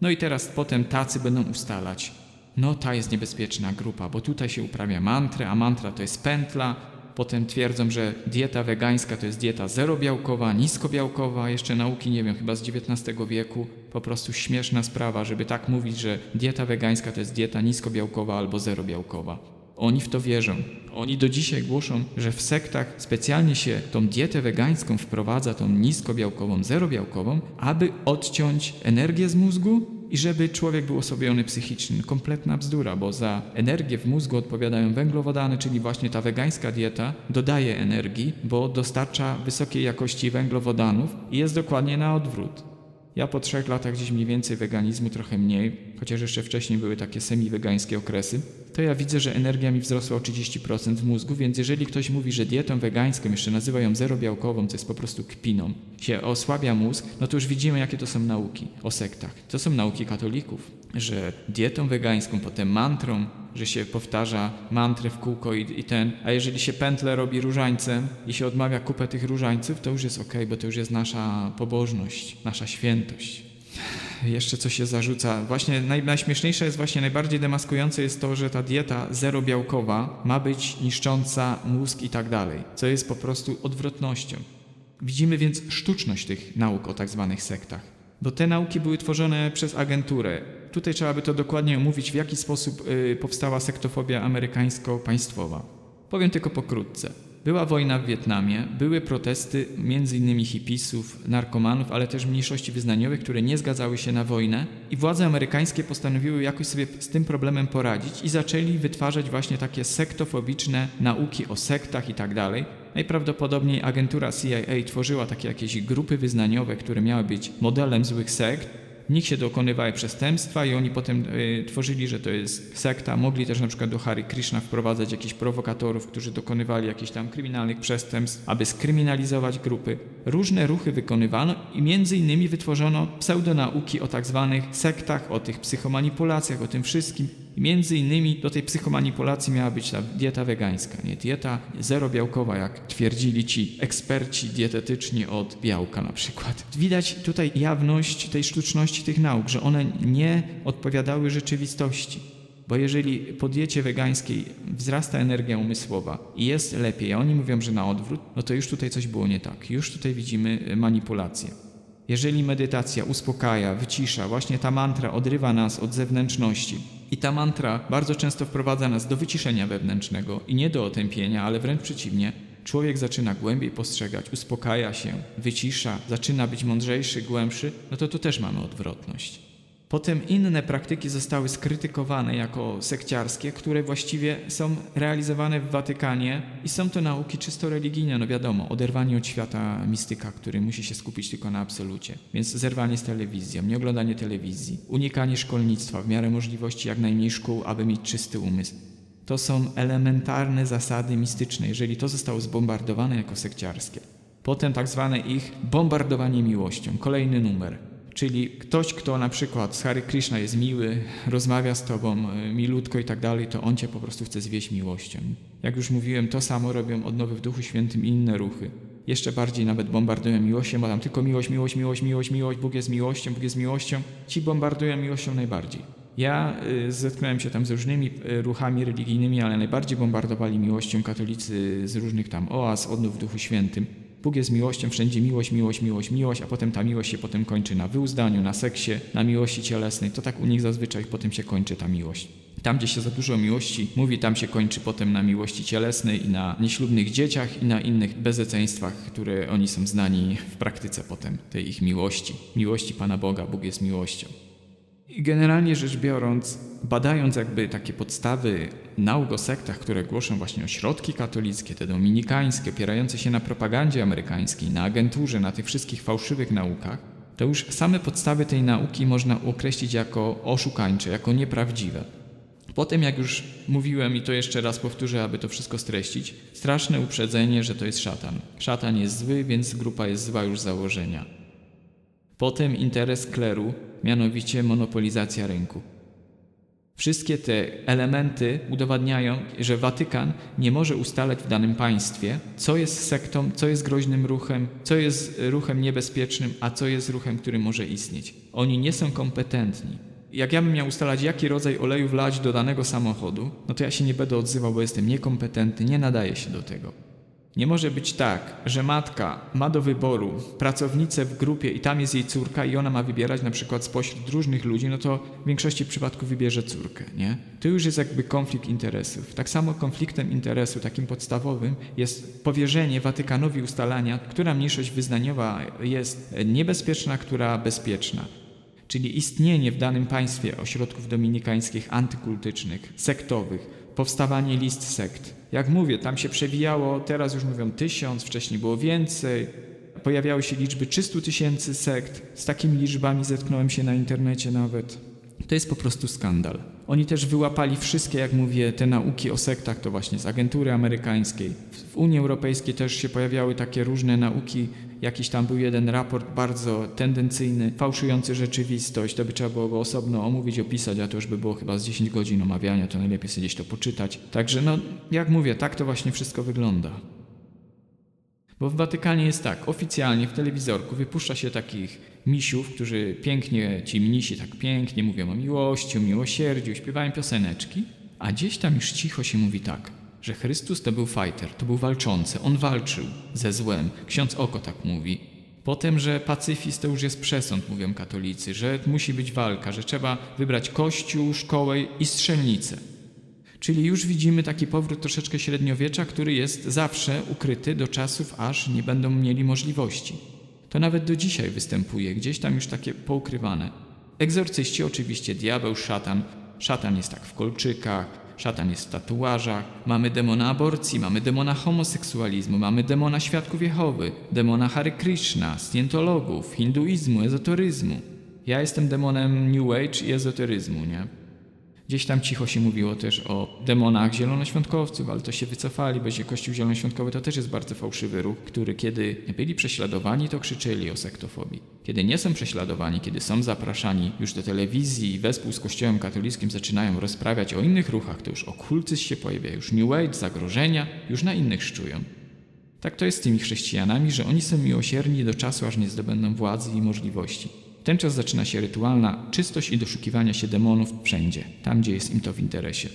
No i teraz potem tacy będą ustalać, no ta jest niebezpieczna grupa, bo tutaj się uprawia mantrę, a mantra to jest pętla. Potem twierdzą, że dieta wegańska to jest dieta zerobiałkowa, niskobiałkowa, jeszcze nauki, nie wiem, chyba z XIX wieku. Po prostu śmieszna sprawa, żeby tak mówić, że dieta wegańska to jest dieta niskobiałkowa albo zerobiałkowa. Oni w to wierzą. Oni do dzisiaj głoszą, że w sektach specjalnie się tą dietę wegańską wprowadza, tą niskobiałkową, zerobiałkową, aby odciąć energię z mózgu i żeby człowiek był osłabiony psychicznie. Kompletna bzdura, bo za energię w mózgu odpowiadają węglowodany, czyli właśnie ta wegańska dieta dodaje energii, bo dostarcza wysokiej jakości węglowodanów i jest dokładnie na odwrót. Ja po trzech latach gdzieś mniej więcej weganizmu, trochę mniej, chociaż jeszcze wcześniej były takie semi-wegańskie okresy, to ja widzę, że energia mi wzrosła o 30% w mózgu, więc jeżeli ktoś mówi, że dietą wegańską, jeszcze nazywają zerobiałkową, to jest po prostu kpiną, się osłabia mózg, no to już widzimy, jakie to są nauki o sektach. To są nauki katolików, że dietą wegańską, potem mantrą, że się powtarza mantrę w kółko i, i, ten, a jeżeli się pętlę robi różańcem i się odmawia kupę tych różańców, to już jest ok, bo to już jest nasza pobożność, nasza świętość. [sighs] Jeszcze co się zarzuca, właśnie naj, najśmieszniejsze jest właśnie, najbardziej demaskujące jest to, że ta dieta zerobiałkowa ma być niszcząca mózg i tak dalej, co jest po prostu odwrotnością. Widzimy więc sztuczność tych nauk o tak zwanych sektach, bo te nauki były tworzone przez agenturę, Tutaj trzeba by to dokładnie omówić, w jaki sposób y, powstała sektofobia amerykańsko-państwowa. Powiem tylko pokrótce. Była wojna w Wietnamie, były protesty m.in. hipisów, narkomanów, ale też mniejszości wyznaniowych, które nie zgadzały się na wojnę i władze amerykańskie postanowiły jakoś sobie z tym problemem poradzić i zaczęli wytwarzać właśnie takie sektofobiczne nauki o sektach i tak dalej. Najprawdopodobniej agentura CIA tworzyła takie jakieś grupy wyznaniowe, które miały być modelem złych sekt, nich się dokonywały przestępstwa i oni potem y, tworzyli, że to jest sekta. Mogli też na przykład do Hari Krishna wprowadzać jakichś prowokatorów, którzy dokonywali jakichś tam kryminalnych przestępstw, aby skryminalizować grupy. Różne ruchy wykonywano i między innymi wytworzono pseudonauki o tak zwanych sektach, o tych psychomanipulacjach, o tym wszystkim. I między innymi do tej psychomanipulacji miała być ta dieta wegańska, nie dieta zerobiałkowa, jak twierdzili ci eksperci dietetyczni od białka na przykład. Widać tutaj jawność tej sztuczności tych nauk, że one nie odpowiadały rzeczywistości. Bo jeżeli po diecie wegańskiej wzrasta energia umysłowa i jest lepiej, a oni mówią, że na odwrót, no to już tutaj coś było nie tak. Już tutaj widzimy manipulację. Jeżeli medytacja uspokaja, wycisza, właśnie ta mantra odrywa nas od zewnętrzności, i ta mantra bardzo często wprowadza nas do wyciszenia wewnętrznego i nie do otępienia, ale wręcz przeciwnie. Człowiek zaczyna głębiej postrzegać, uspokaja się, wycisza, zaczyna być mądrzejszy, głębszy, no to tu też mamy odwrotność. Potem inne praktyki zostały skrytykowane jako sekciarskie, które właściwie są realizowane w Watykanie i są to nauki czysto religijne, no wiadomo, oderwanie od świata mistyka, który musi się skupić tylko na absolucie. Więc zerwanie z telewizją, nieoglądanie telewizji, unikanie szkolnictwa, w miarę możliwości jak najmniej szkół, aby mieć czysty umysł. To są elementarne zasady mistyczne, jeżeli to zostało zbombardowane jako sekciarskie. Potem tak zwane ich bombardowanie miłością, kolejny numer. Czyli ktoś, kto na przykład z Hare Krishna jest miły, rozmawia z tobą e, milutko i tak dalej, to on cię po prostu chce zwieść miłością. Jak już mówiłem, to samo robią odnowy w Duchu Świętym i inne ruchy. Jeszcze bardziej nawet bombardują miłością, bo tam tylko miłość, miłość, miłość, miłość, miłość, Bóg jest miłością, Bóg jest miłością. Ci bombardują miłością najbardziej. Ja y, zetknąłem się tam z różnymi y, ruchami religijnymi, ale najbardziej bombardowali miłością katolicy z różnych tam oaz, odnów w Duchu Świętym. Bóg jest miłością, wszędzie miłość, miłość, miłość, miłość, a potem ta miłość się potem kończy na wyuzdaniu, na seksie, na miłości cielesnej. To tak u nich zazwyczaj potem się kończy ta miłość. Tam, gdzie się za dużo miłości mówi, tam się kończy potem na miłości cielesnej i na nieślubnych dzieciach i na innych bezeceństwach, które oni są znani w praktyce potem, tej ich miłości. Miłości Pana Boga, Bóg jest miłością. I generalnie rzecz biorąc, badając jakby takie podstawy nauk o sektach, które głoszą właśnie ośrodki katolickie, te dominikańskie, opierające się na propagandzie amerykańskiej, na agenturze, na tych wszystkich fałszywych naukach, to już same podstawy tej nauki można określić jako oszukańcze, jako nieprawdziwe. Potem, jak już mówiłem i to jeszcze raz powtórzę, aby to wszystko streścić, straszne uprzedzenie, że to jest szatan. Szatan jest zły, więc grupa jest zła już z założenia. Potem interes kleru, mianowicie monopolizacja rynku. Wszystkie te elementy udowadniają, że Watykan nie może ustalać w danym państwie, co jest sektą, co jest groźnym ruchem, co jest ruchem niebezpiecznym, a co jest ruchem, który może istnieć. Oni nie są kompetentni. Jak ja bym miał ustalać, jaki rodzaj oleju wlać do danego samochodu, no to ja się nie będę odzywał, bo jestem niekompetentny, nie nadaję się do tego. Nie może być tak, że matka ma do wyboru pracownicę w grupie i tam jest jej córka i ona ma wybierać na przykład spośród różnych ludzi, no to w większości przypadków wybierze córkę, nie? To już jest jakby konflikt interesów. Tak samo konfliktem interesu, takim podstawowym, jest powierzenie Watykanowi ustalania, która mniejszość wyznaniowa jest niebezpieczna, która bezpieczna czyli istnienie w danym państwie ośrodków dominikańskich antykultycznych, sektowych, powstawanie list sekt. Jak mówię, tam się przewijało, teraz już mówią tysiąc, wcześniej było więcej. Pojawiały się liczby 300 tysięcy sekt. Z takimi liczbami zetknąłem się na internecie nawet. To jest po prostu skandal. Oni też wyłapali wszystkie, jak mówię, te nauki o sektach, to właśnie z agentury amerykańskiej. W Unii Europejskiej też się pojawiały takie różne nauki. Jakiś tam był jeden raport bardzo tendencyjny, fałszujący rzeczywistość. To by trzeba było go osobno omówić, opisać, a to już by było chyba z 10 godzin omawiania, to najlepiej sobie gdzieś to poczytać. Także no, jak mówię, tak to właśnie wszystko wygląda. Bo w Watykanie jest tak, oficjalnie w telewizorku wypuszcza się takich misiów, którzy pięknie, ci mnisi tak pięknie mówią o miłości, o miłosierdziu, śpiewają pioseneczki, a gdzieś tam już cicho się mówi tak, że Chrystus to był fighter, to był walczący, on walczył ze złem. Ksiądz Oko tak mówi. Potem, że pacyfizm to już jest przesąd, mówią katolicy, że musi być walka, że trzeba wybrać kościół, szkołę i strzelnicę. Czyli już widzimy taki powrót troszeczkę średniowiecza, który jest zawsze ukryty do czasów, aż nie będą mieli możliwości. To nawet do dzisiaj występuje, gdzieś tam już takie poukrywane. Egzorcyści oczywiście, diabeł, szatan. Szatan jest tak w kolczykach, szatan jest w tatuażach. Mamy demona aborcji, mamy demona homoseksualizmu, mamy demona świadków Jehowy, demona Hare Krishna, scjentologów, hinduizmu, ezoteryzmu. Ja jestem demonem New Age i ezoteryzmu, nie? Gdzieś tam cicho się mówiło też o demonach zielonoświątkowców, ale to się wycofali, bo Kościół Zielonoświątkowy to też jest bardzo fałszywy ruch, który kiedy byli prześladowani, to krzyczeli o sektofobii. Kiedy nie są prześladowani, kiedy są zapraszani już do telewizji i wespół z Kościołem katolickim zaczynają rozprawiać o innych ruchach, to już okultyzm się pojawia, już New Age, zagrożenia, już na innych szczują. Tak to jest z tymi chrześcijanami, że oni są miłosierni do czasu, aż nie zdobędą władzy i możliwości ten czas zaczyna się rytualna czystość i doszukiwania się demonów wszędzie, tam gdzie jest im to w interesie.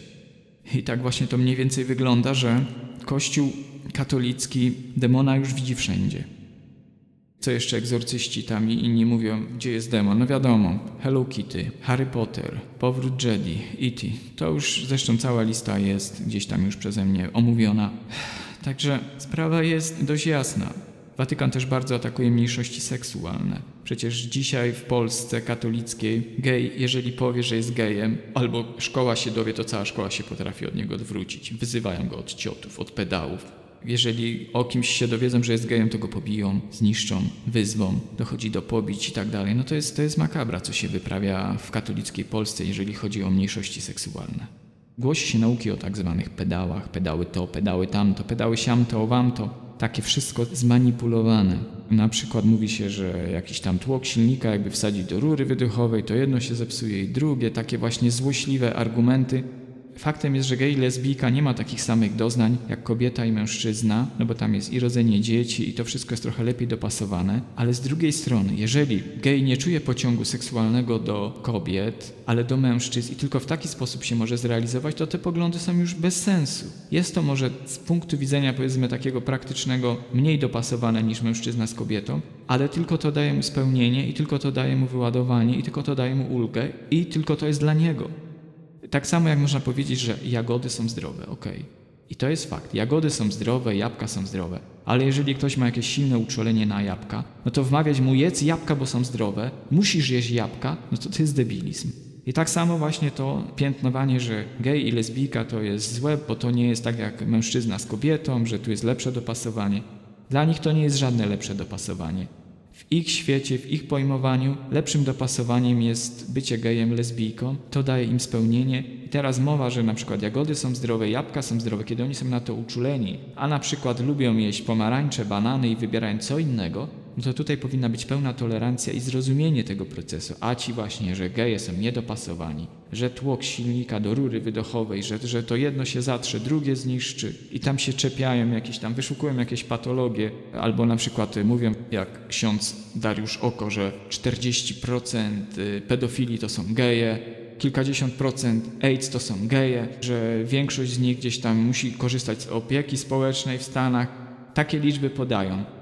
I tak właśnie to mniej więcej wygląda, że Kościół katolicki demona już widzi wszędzie. Co jeszcze egzorcyści tam i inni mówią, gdzie jest demon? No wiadomo, Hello Kitty, Harry Potter, Powrót Jedi, E.T. To już zresztą cała lista jest gdzieś tam już przeze mnie omówiona. Także sprawa jest dość jasna. Watykan też bardzo atakuje mniejszości seksualne. Przecież dzisiaj w Polsce katolickiej gej, jeżeli powie, że jest gejem, albo szkoła się dowie, to cała szkoła się potrafi od niego odwrócić. Wyzywają go od ciotów, od pedałów. Jeżeli o kimś się dowiedzą, że jest gejem, to go pobiją, zniszczą, wyzwą, dochodzi do pobić i tak dalej. No to jest, to jest makabra, co się wyprawia w katolickiej Polsce, jeżeli chodzi o mniejszości seksualne. Głosi się nauki o tak zwanych pedałach, pedały to, pedały tamto, pedały siamto, wamto takie wszystko zmanipulowane. Na przykład mówi się, że jakiś tam tłok silnika jakby wsadzić do rury wydechowej, to jedno się zepsuje i drugie, takie właśnie złośliwe argumenty, Faktem jest, że gej i lesbijka nie ma takich samych doznań jak kobieta i mężczyzna, no bo tam jest i rodzenie dzieci i to wszystko jest trochę lepiej dopasowane, ale z drugiej strony, jeżeli gej nie czuje pociągu seksualnego do kobiet, ale do mężczyzn i tylko w taki sposób się może zrealizować, to te poglądy są już bez sensu. Jest to może z punktu widzenia powiedzmy takiego praktycznego mniej dopasowane niż mężczyzna z kobietą, ale tylko to daje mu spełnienie i tylko to daje mu wyładowanie i tylko to daje mu ulgę i tylko to jest dla niego. Tak samo jak można powiedzieć, że jagody są zdrowe, ok. I to jest fakt. Jagody są zdrowe, jabłka są zdrowe. Ale jeżeli ktoś ma jakieś silne uczulenie na jabłka, no to wmawiać mu jedz jabłka, bo są zdrowe, musisz jeść jabłka, no to to jest debilizm. I tak samo właśnie to piętnowanie, że gej i lesbijka to jest złe, bo to nie jest tak jak mężczyzna z kobietą, że tu jest lepsze dopasowanie. Dla nich to nie jest żadne lepsze dopasowanie. W ich świecie, w ich pojmowaniu lepszym dopasowaniem jest bycie gejem, lesbijką. To daje im spełnienie. I teraz mowa, że na przykład jagody są zdrowe, jabłka są zdrowe, kiedy oni są na to uczuleni, a na przykład lubią jeść pomarańcze, banany i wybierają co innego, to tutaj powinna być pełna tolerancja i zrozumienie tego procesu. A ci właśnie, że geje są niedopasowani, że tłok silnika do rury wydechowej, że, że to jedno się zatrze, drugie zniszczy i tam się czepiają jakieś tam, wyszukują jakieś patologie, albo na przykład mówią, jak ksiądz Dariusz Oko, że 40% pedofili to są geje, kilkadziesiąt procent AIDS to są geje, że większość z nich gdzieś tam musi korzystać z opieki społecznej w Stanach. Takie liczby podają.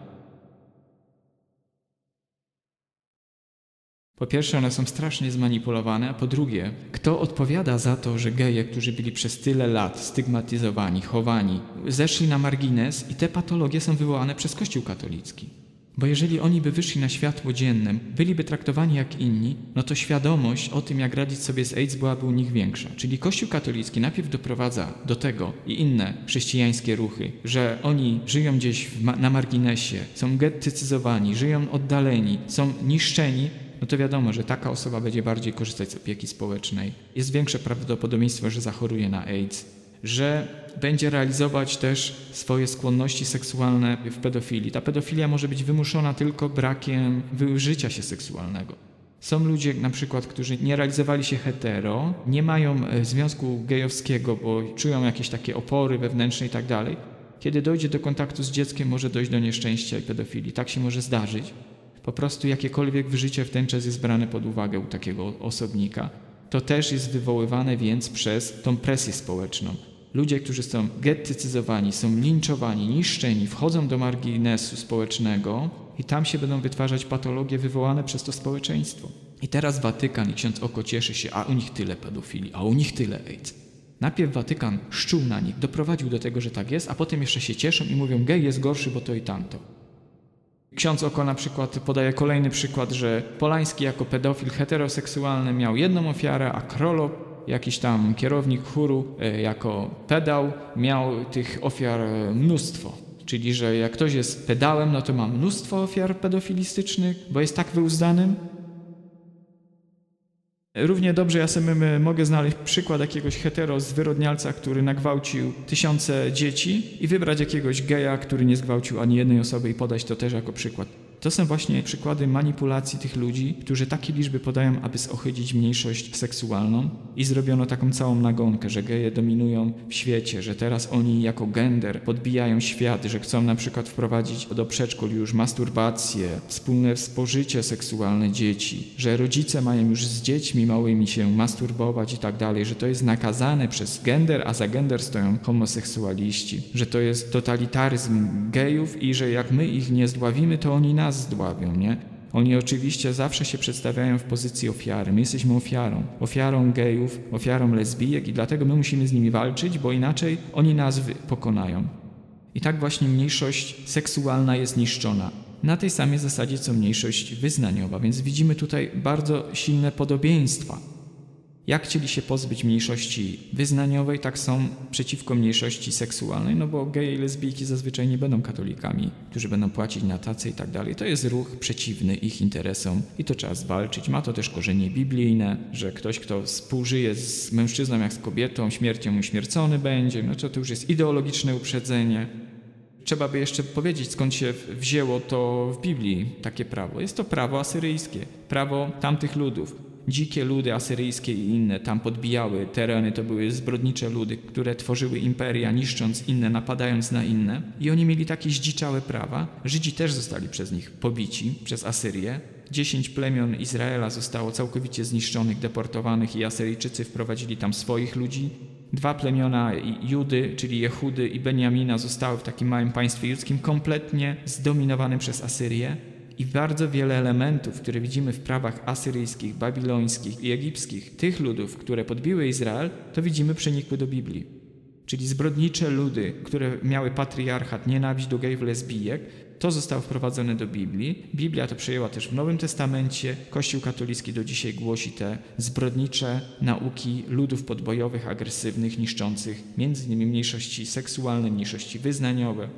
Po pierwsze, one są strasznie zmanipulowane, a po drugie, kto odpowiada za to, że geje, którzy byli przez tyle lat stygmatyzowani, chowani, zeszli na margines i te patologie są wywołane przez Kościół katolicki. Bo jeżeli oni by wyszli na światło dziennym, byliby traktowani jak inni, no to świadomość o tym, jak radzić sobie z AIDS byłaby u nich większa. Czyli Kościół katolicki najpierw doprowadza do tego i inne chrześcijańskie ruchy, że oni żyją gdzieś ma na marginesie, są gettycyzowani, żyją oddaleni, są niszczeni, no to wiadomo, że taka osoba będzie bardziej korzystać z opieki społecznej. Jest większe prawdopodobieństwo, że zachoruje na AIDS, że będzie realizować też swoje skłonności seksualne w pedofilii. Ta pedofilia może być wymuszona tylko brakiem wyżycia się seksualnego. Są ludzie na przykład, którzy nie realizowali się hetero, nie mają e, związku gejowskiego, bo czują jakieś takie opory wewnętrzne i tak dalej. Kiedy dojdzie do kontaktu z dzieckiem, może dojść do nieszczęścia i pedofilii. Tak się może zdarzyć. Po prostu jakiekolwiek wyżycie w ten czas jest brane pod uwagę u takiego osobnika. To też jest wywoływane więc przez tą presję społeczną. Ludzie, którzy są gettycyzowani, są linczowani, niszczeni, wchodzą do marginesu społecznego i tam się będą wytwarzać patologie wywołane przez to społeczeństwo. I teraz Watykan i ksiądz Oko cieszy się, a u nich tyle pedofili, a u nich tyle AIDS. Najpierw Watykan szczuł na nich, doprowadził do tego, że tak jest, a potem jeszcze się cieszą i mówią, gej jest gorszy, bo to i tamto. Ksiądz Oko na przykład podaje kolejny przykład, że Polański jako pedofil heteroseksualny miał jedną ofiarę, a Krolo, jakiś tam kierownik chóru, e, jako pedał, miał tych ofiar e, mnóstwo. Czyli, że jak ktoś jest pedałem, no to ma mnóstwo ofiar pedofilistycznych, bo jest tak wyuzdanym, Równie dobrze ja sobie mogę znaleźć przykład jakiegoś hetero zwyrodnialca, który nagwałcił tysiące dzieci i wybrać jakiegoś geja, który nie zgwałcił ani jednej osoby i podać to też jako przykład. To są właśnie przykłady manipulacji tych ludzi, którzy takie liczby podają, aby zohydzić mniejszość seksualną. I zrobiono taką całą nagonkę, że geje dominują w świecie, że teraz oni jako gender podbijają świat, że chcą na przykład wprowadzić do przedszkoli już masturbację, wspólne spożycie seksualne dzieci, że rodzice mają już z dziećmi małymi się masturbować i tak dalej, że to jest nakazane przez gender, a za gender stoją homoseksualiści, że to jest totalitaryzm gejów i że jak my ich nie zdławimy, to oni nas nas zdławią, nie? Oni oczywiście zawsze się przedstawiają w pozycji ofiary. My jesteśmy ofiarą. Ofiarą gejów, ofiarą lesbijek i dlatego my musimy z nimi walczyć, bo inaczej oni nas pokonają. I tak właśnie mniejszość seksualna jest niszczona. Na tej samej zasadzie co mniejszość wyznaniowa, więc widzimy tutaj bardzo silne podobieństwa. Jak chcieli się pozbyć mniejszości wyznaniowej, tak są przeciwko mniejszości seksualnej, no bo geje i lesbijki zazwyczaj nie będą katolikami, którzy będą płacić na tacy i tak dalej. To jest ruch przeciwny ich interesom i to trzeba zwalczyć. Ma to też korzenie biblijne, że ktoś, kto współżyje z mężczyzną jak z kobietą, śmiercią uśmiercony będzie, no to to już jest ideologiczne uprzedzenie. Trzeba by jeszcze powiedzieć, skąd się wzięło to w Biblii takie prawo. Jest to prawo asyryjskie, prawo tamtych ludów dzikie ludy asyryjskie i inne tam podbijały tereny, to były zbrodnicze ludy, które tworzyły imperia, niszcząc inne, napadając na inne. I oni mieli takie zdziczałe prawa. Żydzi też zostali przez nich pobici, przez Asyrię. Dziesięć plemion Izraela zostało całkowicie zniszczonych, deportowanych i Asyryjczycy wprowadzili tam swoich ludzi. Dwa plemiona Judy, czyli Jehudy i Benjamina zostały w takim małym państwie judzkim kompletnie zdominowanym przez Asyrię. I bardzo wiele elementów, które widzimy w prawach asyryjskich, babilońskich i egipskich, tych ludów, które podbiły Izrael, to widzimy przenikły do Biblii. Czyli zbrodnicze ludy, które miały patriarchat, nienawiść do gejów, lesbijek, to zostało wprowadzone do Biblii. Biblia to przejęła też w Nowym Testamencie. Kościół katolicki do dzisiaj głosi te zbrodnicze nauki ludów podbojowych, agresywnych, niszczących, między innymi mniejszości seksualne, mniejszości wyznaniowe.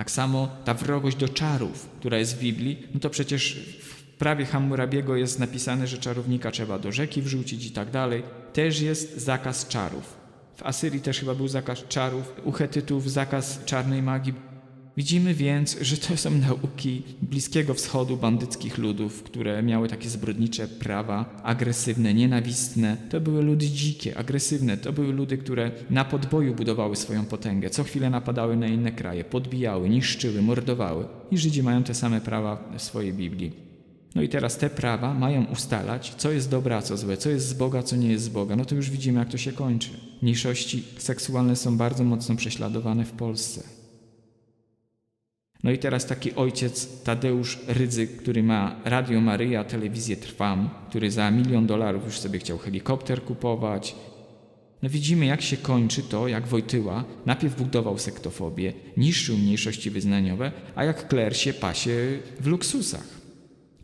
Tak samo ta wrogość do czarów, która jest w Biblii, no to przecież w prawie Hammurabiego jest napisane, że czarownika trzeba do rzeki wrzucić i tak dalej. Też jest zakaz czarów. W Asyrii też chyba był zakaz czarów, u Hetytów zakaz czarnej magii. Widzimy więc, że to są nauki Bliskiego Wschodu bandyckich ludów, które miały takie zbrodnicze prawa, agresywne, nienawistne. To były ludy dzikie, agresywne. To były ludy, które na podboju budowały swoją potęgę. Co chwilę napadały na inne kraje, podbijały, niszczyły, mordowały. I Żydzi mają te same prawa w swojej Biblii. No i teraz te prawa mają ustalać, co jest dobre, co złe, co jest z Boga, co nie jest z Boga. No to już widzimy, jak to się kończy. Mniejszości seksualne są bardzo mocno prześladowane w Polsce. No i teraz taki ojciec Tadeusz Rydzyk, który ma Radio Maryja, telewizję Trwam, który za milion dolarów już sobie chciał helikopter kupować. No widzimy, jak się kończy to, jak Wojtyła najpierw budował sektofobię, niszczył mniejszości wyznaniowe, a jak kler się pasie w luksusach.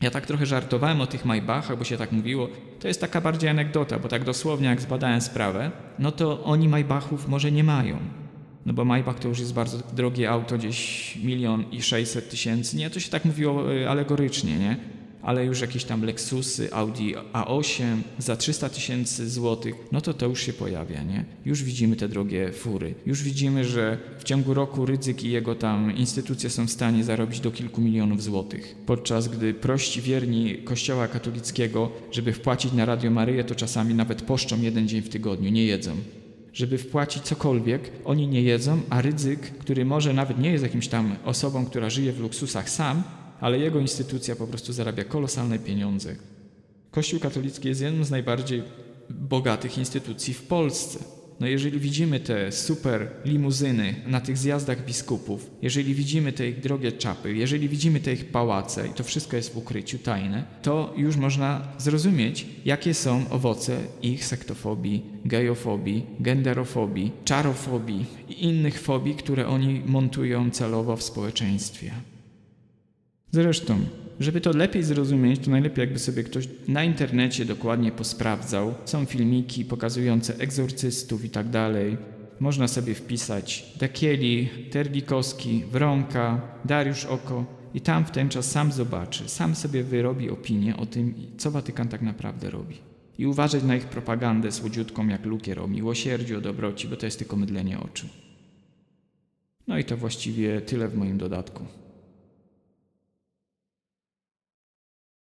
Ja tak trochę żartowałem o tych Maybachach, bo się tak mówiło. To jest taka bardziej anegdota, bo tak dosłownie jak zbadałem sprawę, no to oni Maybachów może nie mają. No bo Maybach to już jest bardzo drogie auto, gdzieś milion i sześćset tysięcy. Nie, to się tak mówiło y, alegorycznie, nie? Ale już jakieś tam Lexusy, Audi A8 za 300 tysięcy złotych, no to to już się pojawia, nie? Już widzimy te drogie fury. Już widzimy, że w ciągu roku Rydzyk i jego tam instytucje są w stanie zarobić do kilku milionów złotych. Podczas gdy prości wierni kościoła katolickiego, żeby wpłacić na Radio Maryję, to czasami nawet poszczą jeden dzień w tygodniu, nie jedzą żeby wpłacić cokolwiek, oni nie jedzą, a ryzyk, który może nawet nie jest jakimś tam osobą, która żyje w luksusach sam, ale jego instytucja po prostu zarabia kolosalne pieniądze. Kościół katolicki jest jedną z najbardziej bogatych instytucji w Polsce. No jeżeli widzimy te super limuzyny na tych zjazdach biskupów, jeżeli widzimy te ich drogie czapy, jeżeli widzimy te ich pałace i to wszystko jest w ukryciu tajne, to już można zrozumieć, jakie są owoce ich sektofobii, gejofobii, genderofobii, czarofobii i innych fobii, które oni montują celowo w społeczeństwie. Zresztą, żeby to lepiej zrozumieć, to najlepiej jakby sobie ktoś na internecie dokładnie posprawdzał. Są filmiki pokazujące egzorcystów i tak dalej. Można sobie wpisać Dakieli, Terlikowski, Wronka, Dariusz Oko i tam w ten czas sam zobaczy, sam sobie wyrobi opinię o tym, co Watykan tak naprawdę robi. I uważać na ich propagandę słodziutką jak lukier o miłosierdziu, o dobroci, bo to jest tylko mydlenie oczu. No i to właściwie tyle w moim dodatku.